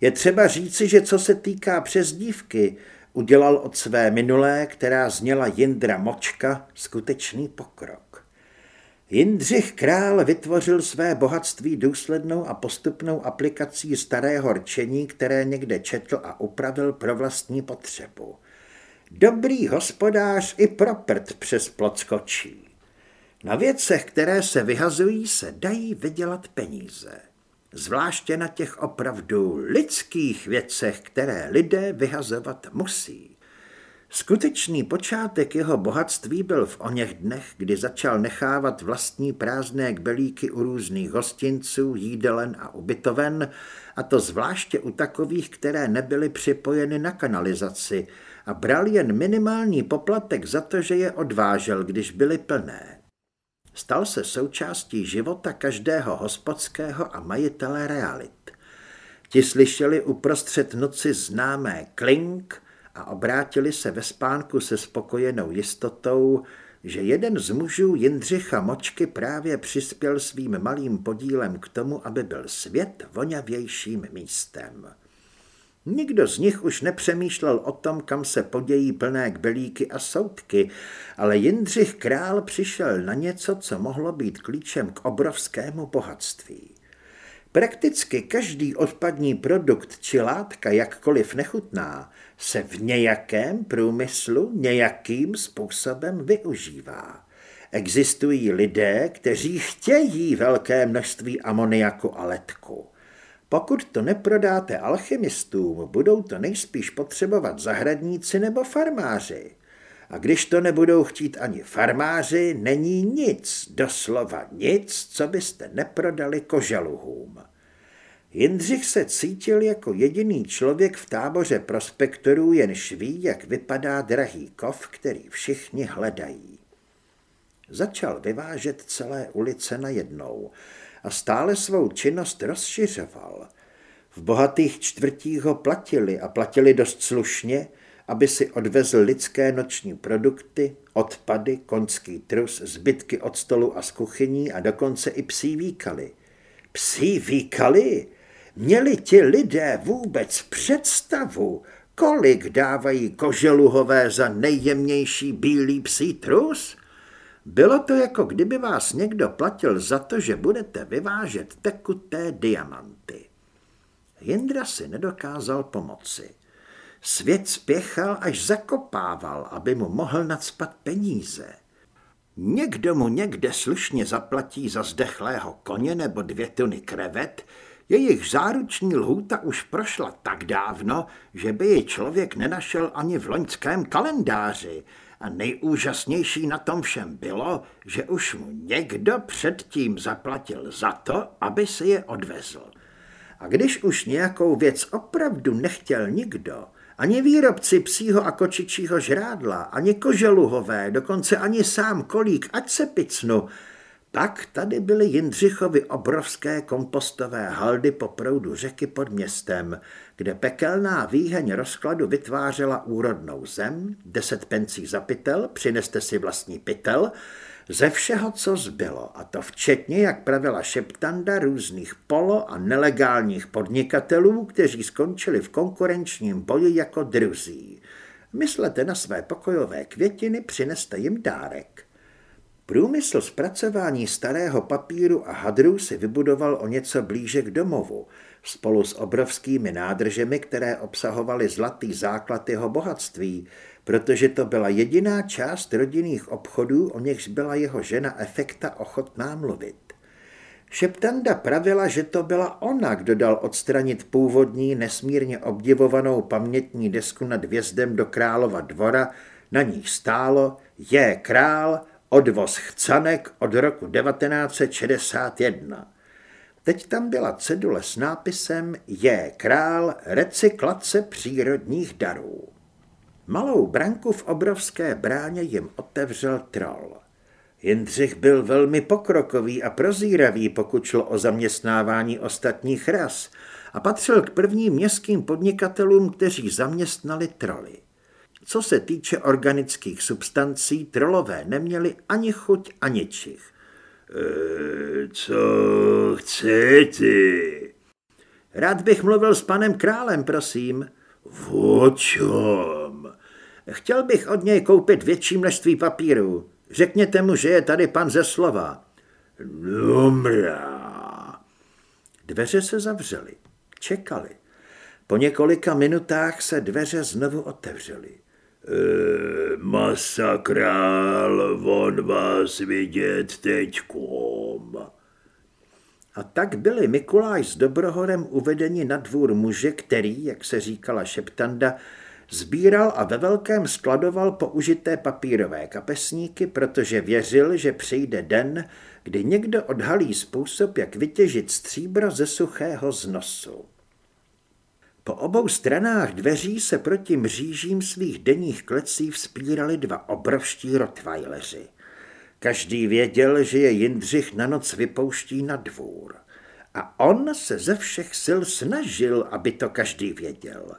Je třeba říci, že co se týká přezdívky, udělal od své minulé, která zněla Jindra Močka, skutečný pokrok. Jindřich král vytvořil své bohatství důslednou a postupnou aplikací starého rčení, které někde četl a upravil pro vlastní potřebu. Dobrý hospodář i proprt přes plot skočí. Na věcech, které se vyhazují, se dají vydělat peníze zvláště na těch opravdu lidských věcech, které lidé vyhazovat musí. Skutečný počátek jeho bohatství byl v oněch dnech, kdy začal nechávat vlastní prázdné kbelíky u různých hostinců, jídelen a ubytoven, a to zvláště u takových, které nebyly připojeny na kanalizaci a bral jen minimální poplatek za to, že je odvážel, když byly plné. Stal se součástí života každého hospodského a majitele realit. Ti slyšeli uprostřed noci známé klink a obrátili se ve spánku se spokojenou jistotou, že jeden z mužů Jindřicha Močky právě přispěl svým malým podílem k tomu, aby byl svět voňavějším místem. Nikdo z nich už nepřemýšlel o tom, kam se podějí plné kbelíky a soudky, ale Jindřich král přišel na něco, co mohlo být klíčem k obrovskému bohatství. Prakticky každý odpadní produkt či látka, jakkoliv nechutná, se v nějakém průmyslu nějakým způsobem využívá. Existují lidé, kteří chtějí velké množství amoniaku a letku. Pokud to neprodáte alchymistům, budou to nejspíš potřebovat zahradníci nebo farmáři. A když to nebudou chtít ani farmáři, není nic, doslova nic, co byste neprodali koželuhům. Jindřich se cítil jako jediný člověk v táboře prospektorů, jenž ví, jak vypadá drahý kov, který všichni hledají. Začal vyvážet celé ulice najednou a stále svou činnost rozšiřoval. V bohatých čtvrtích ho platili a platili dost slušně, aby si odvezl lidské noční produkty, odpady, konský trus, zbytky od stolu a z kuchyní a dokonce i psí výkaly. Psí výkaly? Měli ti lidé vůbec představu, kolik dávají koželuhové za nejjemnější bílý psí trus? Bylo to jako kdyby vás někdo platil za to, že budete vyvážet tekuté diamanty. Jindra si nedokázal pomoci. Svět spěchal, až zakopával, aby mu mohl nadspat peníze. Někdo mu někde slušně zaplatí za zdechlého koně nebo dvě tuny krevet, jejich záruční lhůta už prošla tak dávno, že by ji člověk nenašel ani v loňském kalendáři a nejúžasnější na tom všem bylo, že už mu někdo předtím zaplatil za to, aby si je odvezl. A když už nějakou věc opravdu nechtěl nikdo, ani výrobci psího a kočičího žrádla, ani koželuhové, dokonce ani sám kolík, ať se picnu, pak tady byly Jindřichovi obrovské kompostové haldy po proudu řeky pod městem, kde pekelná výheň rozkladu vytvářela úrodnou zem, deset pencí za pytel, přineste si vlastní pytel, ze všeho, co zbylo, a to včetně, jak pravila šeptanda, různých polo a nelegálních podnikatelů, kteří skončili v konkurenčním boji jako druzí. Myslete na své pokojové květiny, přineste jim dárek. Průmysl zpracování starého papíru a hadru si vybudoval o něco blíže k domovu, spolu s obrovskými nádržemi, které obsahovaly zlatý základ jeho bohatství, protože to byla jediná část rodinných obchodů, o nichž byla jeho žena efekta ochotná mluvit. Šeptanda pravila, že to byla ona, kdo dal odstranit původní nesmírně obdivovanou pamětní desku nad vjezdem do králova dvora, na níž stálo Je král, odvoz chcanek od roku 1961. Teď tam byla cedule s nápisem Je král recyklace přírodních darů. Malou branku v obrovské bráně jim otevřel troll. Jindřich byl velmi pokrokový a prozíravý, pokud šlo o zaměstnávání ostatních ras a patřil k prvním městským podnikatelům, kteří zaměstnali troly. Co se týče organických substancí, trolové neměli ani chuť, ani čich. E, co chcete? Rád bych mluvil s panem králem, prosím. O čem? Chtěl bych od něj koupit větší množství papíru. Řekněte mu, že je tady pan ze slova. Dobrá. Dveře se zavřely. Čekali. Po několika minutách se dveře znovu otevřely. E, masakrál, on vás vidět teďkom. A tak byli Mikuláš s Dobrohorem uvedeni na dvůr muže, který, jak se říkala šeptanda, Sbíral a ve velkém skladoval použité papírové kapesníky, protože věřil, že přijde den, kdy někdo odhalí způsob, jak vytěžit stříbro ze suchého znosu. Po obou stranách dveří se proti mřížím svých denních klecí vzpírali dva obrovští rottweileři. Každý věděl, že je Jindřich na noc vypouští na dvůr. A on se ze všech sil snažil, aby to každý věděl.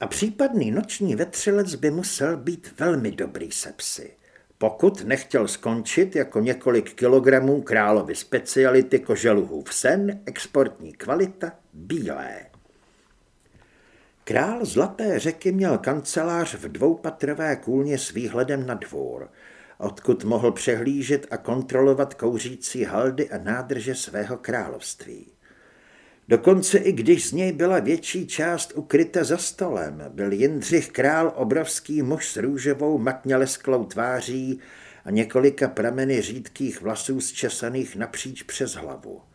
A případný noční vetřelec by musel být velmi dobrý se psy. Pokud nechtěl skončit jako několik kilogramů královy speciality koželuhův sen, exportní kvalita, bílé. Král Zlaté řeky měl kancelář v dvoupatrové kůlně s výhledem na dvůr, odkud mohl přehlížet a kontrolovat kouřící haldy a nádrže svého království. Dokonce i když z něj byla větší část ukryta za stolem, byl Jindřich král obrovský muž s růžovou matně lesklou tváří a několika prameny řídkých vlasů zčesaných napříč přes hlavu.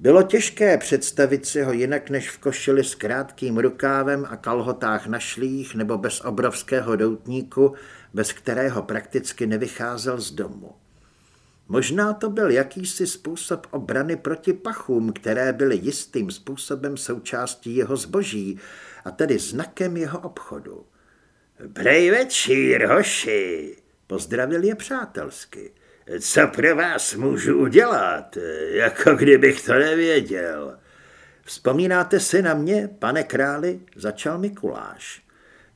Bylo těžké představit si ho jinak než v košili s krátkým rukávem a kalhotách na šlích nebo bez obrovského doutníku, bez kterého prakticky nevycházel z domu. Možná to byl jakýsi způsob obrany proti pachům, které byly jistým způsobem součástí jeho zboží a tedy znakem jeho obchodu. Brej večír, hoši, pozdravil je přátelsky. Co pro vás můžu udělat, jako kdybych to nevěděl. Vzpomínáte si na mě, pane králi, začal Mikuláš.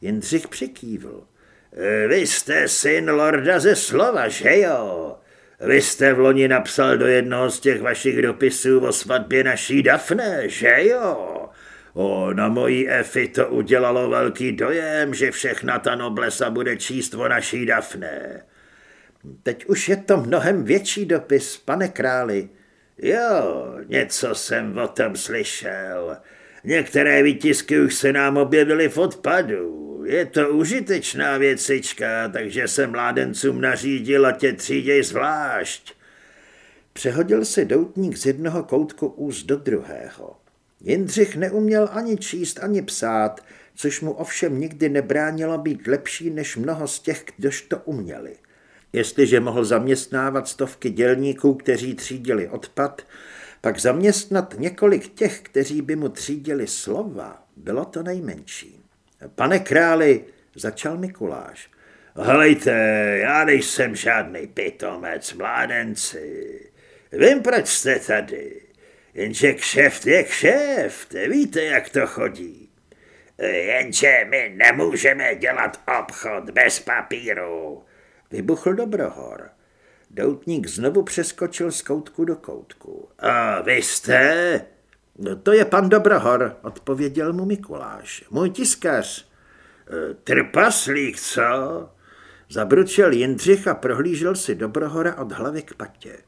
Jindřich přikývl. Vy jste syn lorda ze slova, že jo? Vy jste v loni napsal do jednoho z těch vašich dopisů o svatbě naší Dafne, že jo? O, na mojí Efi to udělalo velký dojem, že všechna ta noblesa bude číst o naší Dafne. Teď už je to mnohem větší dopis, pane králi. Jo, něco jsem o tom slyšel. Některé výtisky už se nám objevily v odpadu. Je to užitečná věcička, takže jsem mládencům nařídil a tě tříděj zvlášť. Přehodil si doutník z jednoho koutku úst do druhého. Jindřich neuměl ani číst, ani psát, což mu ovšem nikdy nebránilo být lepší než mnoho z těch, kdož to uměli. Jestliže mohl zaměstnávat stovky dělníků, kteří třídili odpad, pak zaměstnat několik těch, kteří by mu třídili slova, bylo to nejmenší. Pane králi, začal Mikuláš. Hlejte, já nejsem žádný pitomec, mládenci. Vím, proč jste tady. Jenže kšeft je kšeft, víte, jak to chodí. Jenže my nemůžeme dělat obchod bez papíru. Vybuchl Dobrohor. Doutník znovu přeskočil z koutku do koutku. A vy jste? No to je pan Dobrohor, odpověděl mu Mikuláš. Můj tiskař. E, trpaslík, co? Zabručel Jindřich a prohlížel si Dobrohora od hlavy k patě.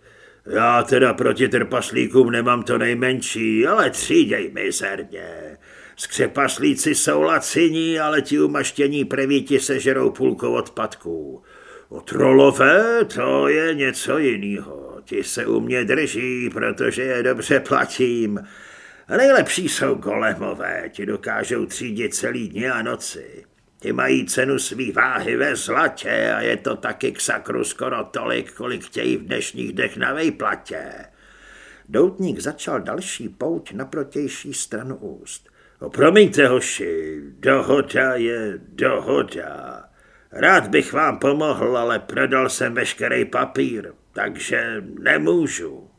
Já teda proti trpaslíkům nemám to nejmenší, ale tříděj mizerně. Skřepaslíci jsou laciní, ale ti umaštění prevíti sežerou půlkou odpadků. Trolové to je něco jiného. Ti se u mě drží, protože je dobře platím. A nejlepší jsou golemové, ti dokážou třídit celý dny a noci. Ty mají cenu svý váhy ve zlatě a je to taky k sakru skoro tolik, kolik chtějí v dnešních dech na vejplatě. Doutník začal další pouť na protější stranu úst. O, promiňte, hoši, dohoda je dohoda. Rád bych vám pomohl, ale prodal jsem veškerý papír, takže nemůžu.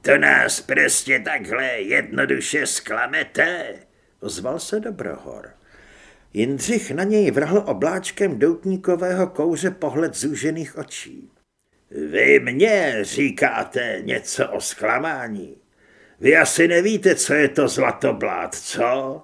To nás prostě takhle jednoduše sklamete, ozval se Dobrohor. Jindřich na něj vrhl obláčkem doutníkového kouře pohled zúžených očí. Vy mě říkáte něco o zklamání. Vy asi nevíte, co je to zlatoblát, co?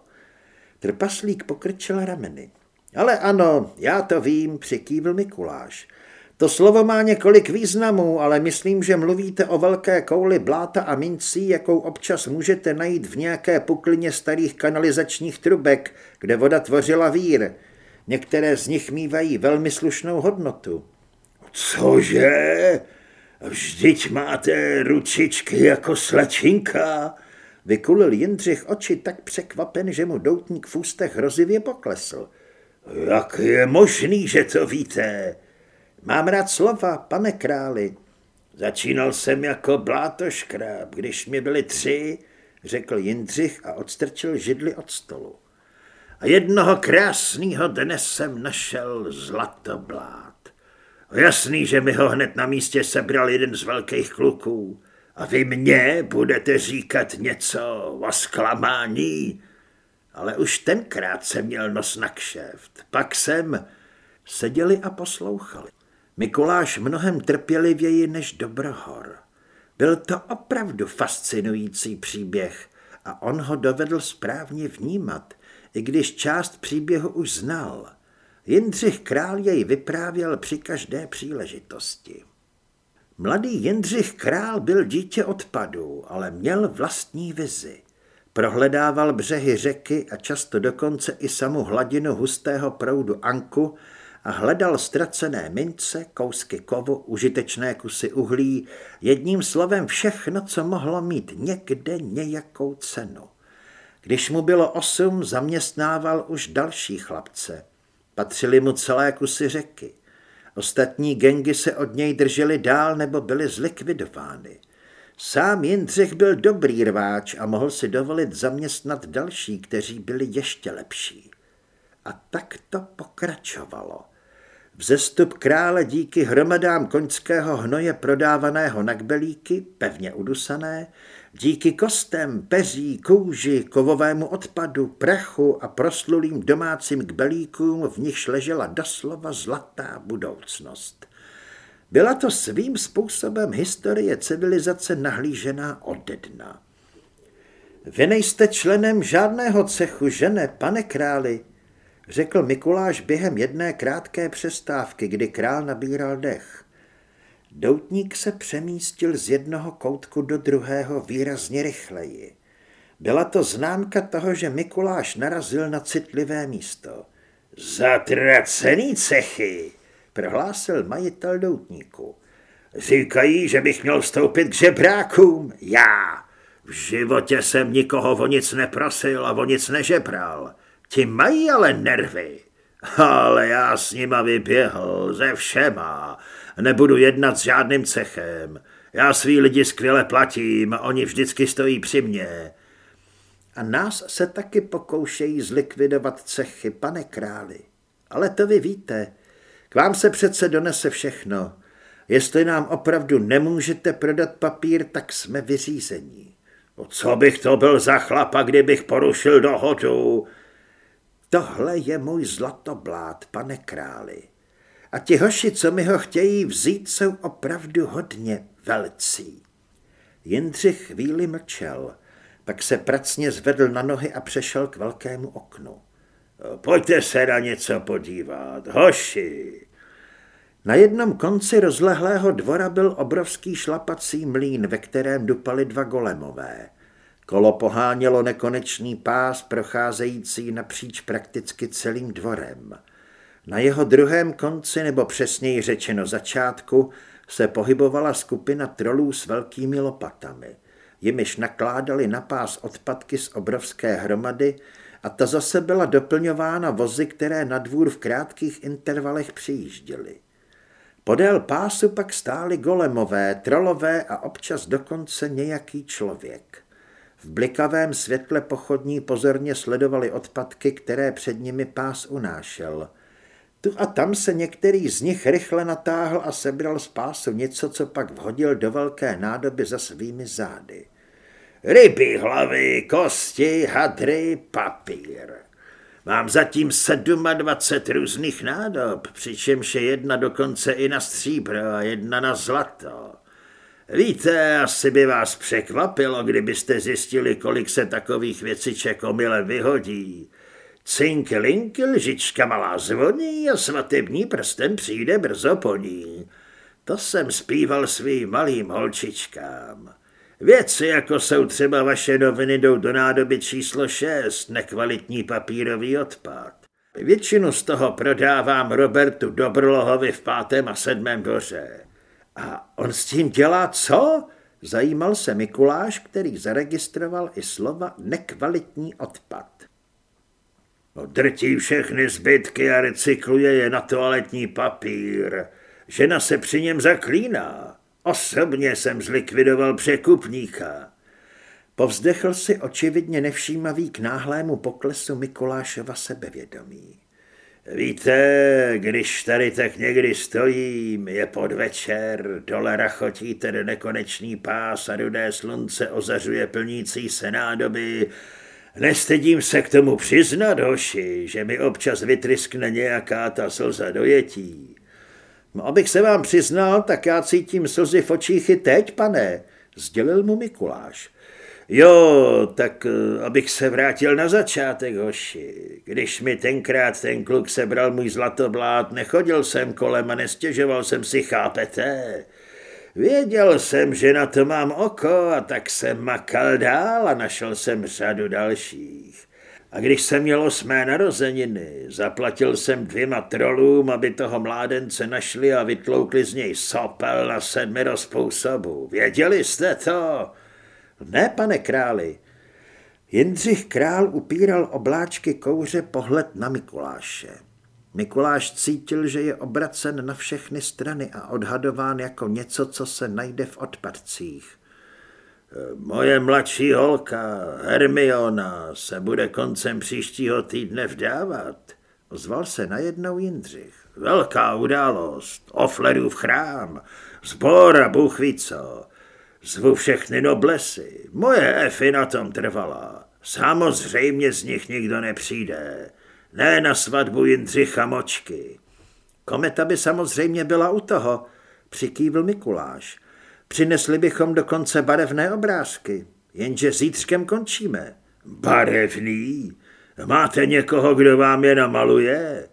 Trpaslík pokrčil rameny. Ale ano, já to vím, přikývl Mikuláš. To slovo má několik významů, ale myslím, že mluvíte o velké kouli bláta a mincí, jakou občas můžete najít v nějaké puklině starých kanalizačních trubek, kde voda tvořila vír. Některé z nich mývají velmi slušnou hodnotu. Cože? Vždyť máte ručičky jako slečinka. Vykulil Jindřich oči tak překvapen, že mu doutník v ústech hrozivě poklesl. Jak je možný, že to víte? Mám rád slova, pane králi. Začínal jsem jako blátoškráb, když mi byli tři, řekl Jindřich a odstrčil židli od stolu. A jednoho krásného dne jsem našel zlatoblát. Jasný, že mi ho hned na místě sebral jeden z velkých kluků. A vy mě budete říkat něco o zklamání? Ale už tenkrát jsem měl nos na kšeft. Pak jsem... Seděli a poslouchali. Mikuláš mnohem trpělivěji než Dobrohor. Byl to opravdu fascinující příběh a on ho dovedl správně vnímat, i když část příběhu už znal. Jindřich král jej vyprávěl při každé příležitosti. Mladý Jindřich král byl dítě odpadu, ale měl vlastní vizi. Prohledával břehy řeky a často dokonce i samu hladinu hustého proudu Anku, a hledal ztracené mince, kousky kovu, užitečné kusy uhlí, jedním slovem všechno, co mohlo mít někde nějakou cenu. Když mu bylo osm, zaměstnával už další chlapce. Patřili mu celé kusy řeky. Ostatní gengy se od něj drželi dál nebo byly zlikvidovány. Sám Jindřich byl dobrý rváč a mohl si dovolit zaměstnat další, kteří byli ještě lepší. A tak to pokračovalo. Vzestup krále díky hromadám koňského hnoje prodávaného na kbelíky, pevně udusané, díky kostem, peří, kůži, kovovému odpadu, prachu a proslulým domácím kbelíkům, v nichž ležela doslova zlatá budoucnost. Byla to svým způsobem historie civilizace nahlížená ode dna. Vy nejste členem žádného cechu, žene, pane králi, řekl Mikuláš během jedné krátké přestávky, kdy král nabíral dech. Doutník se přemístil z jednoho koutku do druhého výrazně rychleji. Byla to známka toho, že Mikuláš narazil na citlivé místo. Zatracený cechy, prohlásil majitel doutníku. Říkají, že bych měl vstoupit k žebrákům. Já. V životě jsem nikoho o nic neprosil a o nic nežebral. Ti mají ale nervy. Ale já s nima vyběhl ze všema. Nebudu jednat s žádným cechem. Já svý lidi skvěle platím oni vždycky stojí při mně. A nás se taky pokoušejí zlikvidovat cechy, pane králi. Ale to vy víte. K vám se přece donese všechno. Jestli nám opravdu nemůžete prodat papír, tak jsme vyřízení. Co bych to byl za chlapa, kdybych porušil dohodu? Tohle je můj zlatoblát, pane králi. A ti hoši, co mi ho chtějí vzít, jsou opravdu hodně velcí. Jindřich chvíli mlčel, pak se pracně zvedl na nohy a přešel k velkému oknu. Pojďte se na něco podívat, hoši. Na jednom konci rozlehlého dvora byl obrovský šlapací mlín, ve kterém dupaly dva golemové. Kolo pohánělo nekonečný pás, procházející napříč prakticky celým dvorem. Na jeho druhém konci, nebo přesněji řečeno začátku, se pohybovala skupina trolů s velkými lopatami. Jimiž nakládali na pás odpadky z obrovské hromady a ta zase byla doplňována vozy, které na dvůr v krátkých intervalech přijížděly. Podél pásu pak stály golemové, trolové a občas dokonce nějaký člověk. V blikavém světle pochodní pozorně sledovali odpadky, které před nimi pás unášel. Tu a tam se některý z nich rychle natáhl a sebral z pásu něco, co pak vhodil do velké nádoby za svými zády. Ryby hlavy, kosti, hadry, papír. Mám zatím 27 různých nádob, přičemž je jedna dokonce i na stříbro a jedna na zlato. Víte, asi by vás překvapilo, kdybyste zjistili, kolik se takových věciček omyle vyhodí. Cink link, lžička malá zvoní a svatební prsten přijde brzo po ní. To jsem zpíval svým malým holčičkám. Věci, jako jsou třeba vaše noviny, jdou do nádoby číslo 6, nekvalitní papírový odpad. Většinu z toho prodávám Robertu Dobrlohovi v pátém a sedmém doře. A on s tím dělá co? Zajímal se Mikuláš, který zaregistroval i slova nekvalitní odpad. No, drtí všechny zbytky a recykluje je na toaletní papír. Žena se při něm zaklíná. Osobně jsem zlikvidoval překupníka. Povzdechl si očividně nevšímavý k náhlému poklesu Mikulášova sebevědomí. Víte, když tady tak někdy stojím, je podvečer, dole rachotí ten nekonečný pás a rudé slunce ozařuje plnící se nádoby, Nestydím se k tomu přiznat, hoši, že mi občas vytryskne nějaká ta slza dojetí. No, abych se vám přiznal, tak já cítím slzy v očích i teď, pane, sdělil mu Mikuláš. Jo, tak eh, abych se vrátil na začátek, hoši. Když mi tenkrát ten kluk sebral můj zlatoblát, nechodil jsem kolem a nestěžoval jsem si, chápete? Věděl jsem, že na to mám oko a tak jsem makal dál a našel jsem řadu dalších. A když jsem měl osmé narozeniny, zaplatil jsem dvěma trolům, aby toho mládence našli a vytloukli z něj sopel na sedmero způsobů. Věděli jste to? Ne, pane králi. Jindřich král upíral obláčky kouře pohled na Mikuláše. Mikuláš cítil, že je obracen na všechny strany a odhadován jako něco, co se najde v odpadcích. Moje mladší holka, Hermiona, se bude koncem příštího týdne vdávat. Ozval se najednou Jindřich. Velká událost, Oflerův chrám, zbor a Bůh co. Zvu všechny noblesy. Moje Efy na tom trvala. Samozřejmě z nich nikdo nepřijde. Ne na svatbu Jindřicha Močky. Kometa by samozřejmě byla u toho, přikývl Mikuláš. Přinesli bychom dokonce barevné obrázky, jenže zítřkem končíme. Barevný? Máte někoho, kdo vám je namaluje?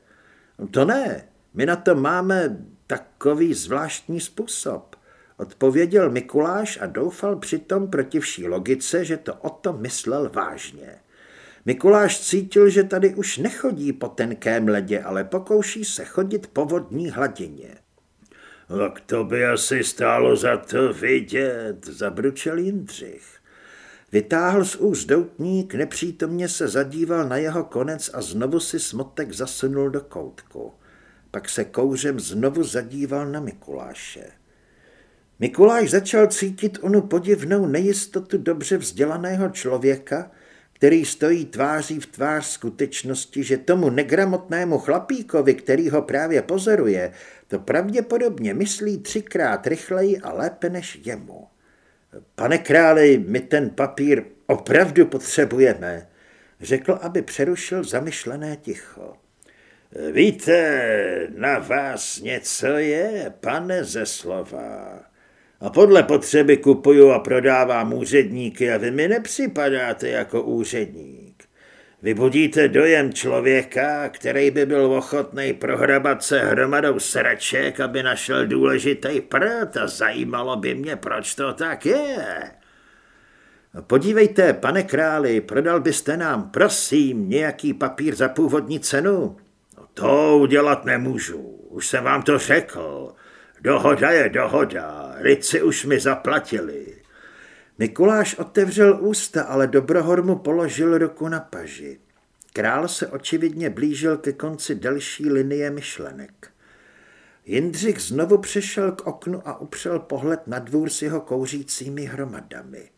To ne, my na to máme takový zvláštní způsob. Odpověděl Mikuláš a doufal přitom proti vší logice, že to o to myslel vážně. Mikuláš cítil, že tady už nechodí po tenkém ledě, ale pokouší se chodit po vodní hladině. Tak to by asi stálo za to vidět, zabručel Jindřich. Vytáhl z úst doutník, nepřítomně se zadíval na jeho konec a znovu si smotek zasunul do koutku. Pak se kouřem znovu zadíval na Mikuláše. Mikuláš začal cítit onu podivnou nejistotu dobře vzdělaného člověka, který stojí tváří v tvář skutečnosti, že tomu negramotnému chlapíkovi, který ho právě pozoruje, to pravděpodobně myslí třikrát rychleji a lépe než jemu. Pane králi, my ten papír opravdu potřebujeme, řekl, aby přerušil zamyšlené ticho. Víte, na vás něco je, pane ze slova. A podle potřeby kupuju a prodávám úředníky a vy mi nepřipadáte jako úředník. Vybudíte dojem člověka, který by byl ochotný prohrabat se hromadou sraček, aby našel důležitý prd a zajímalo by mě, proč to tak je. Podívejte, pane králi, prodal byste nám, prosím, nějaký papír za původní cenu? No to udělat nemůžu, už jsem vám to řekl. Dohoda je dohoda, ryci už mi zaplatili. Mikuláš otevřel ústa, ale Dobrohor mu položil ruku na paži. Král se očividně blížil ke konci delší linie myšlenek. Jindřich znovu přešel k oknu a upřel pohled na dvůr s jeho kouřícími hromadami.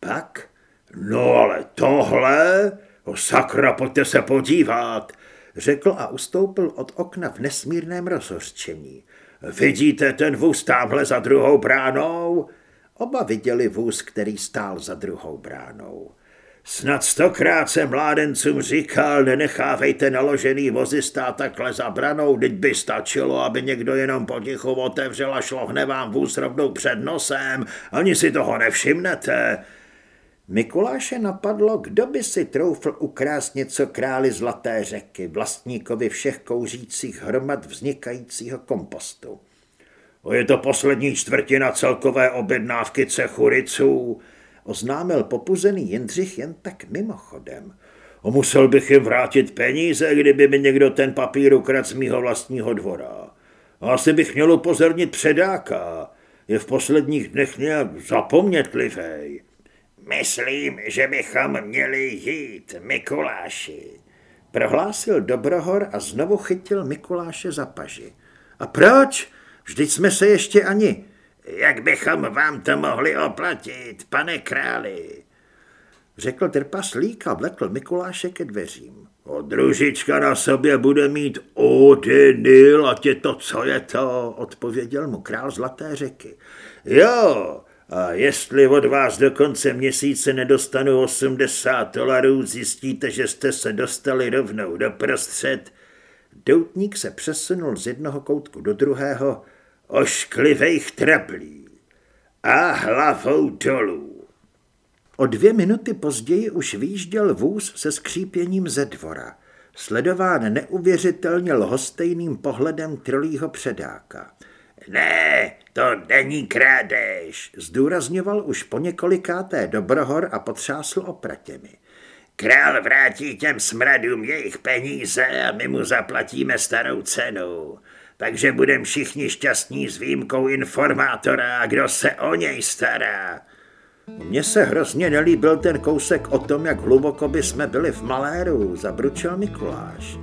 Pak? No ale tohle? O sakra, pojďte se podívat, řekl a ustoupil od okna v nesmírném rozhořčení. Vidíte ten vůz tamhle za druhou bránou? Oba viděli vůz, který stál za druhou bránou. Snad stokrát se mládencům říkal, nenechávejte naložený vozy stát takhle za branou, teď by stačilo, aby někdo jenom potichu otevřel a šlohne vám vůz rovnou před nosem, ani si toho nevšimnete. Mikuláše napadlo, kdo by si troufl ukrást něco králi Zlaté řeky, vlastníkovi všech kouřících hromad vznikajícího kompostu. O je to poslední čtvrtina celkové objednávky cechu riců, oznámil popuzený Jindřich jen tak mimochodem. O musel bych jim vrátit peníze, kdyby mi někdo ten papír ukradl z mýho vlastního dvora. Asi bych měl upozornit předáka. Je v posledních dnech nějak zapomnětlivý. Myslím, že bychom měli jít, Mikuláši, prohlásil Dobrohor a znovu chytil Mikuláše za paži. A proč? Vždyť jsme se ještě ani... Jak bychom vám to mohli oplatit, pane králi? Řekl trpaslík a vlekl Mikuláše ke dveřím. O družička na sobě bude mít odiny, tě to, co je to, odpověděl mu král Zlaté řeky. Jo, a jestli od vás do konce měsíce nedostanu 80 dolarů, zjistíte, že jste se dostali rovnou do prostřed. Doutník se přesunul z jednoho koutku do druhého, ošklivých traplí a hlavou dolů. O dvě minuty později už výjížděl vůz se skřípěním ze dvora, sledován neuvěřitelně lhostejným pohledem trolího předáka. Ne, to není krádež, zdůrazňoval už po několikáté Dobrohor a potřásl opratěmi. Král vrátí těm smradům jejich peníze a my mu zaplatíme starou cenu. Takže budeme všichni šťastní s výjimkou informátora, kdo se o něj stará. Mně se hrozně nelíbil ten kousek o tom, jak hluboko by jsme byli v maléru, zabručil Mikuláš.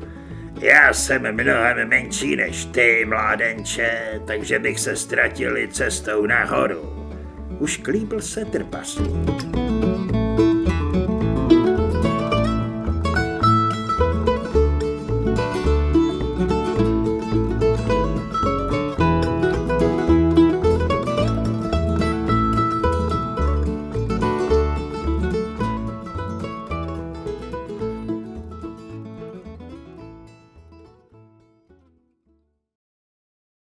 Já jsem mnohem menší než ty, mládenče, takže bych se ztratil cestou nahoru. Už klíbil se trpaslík.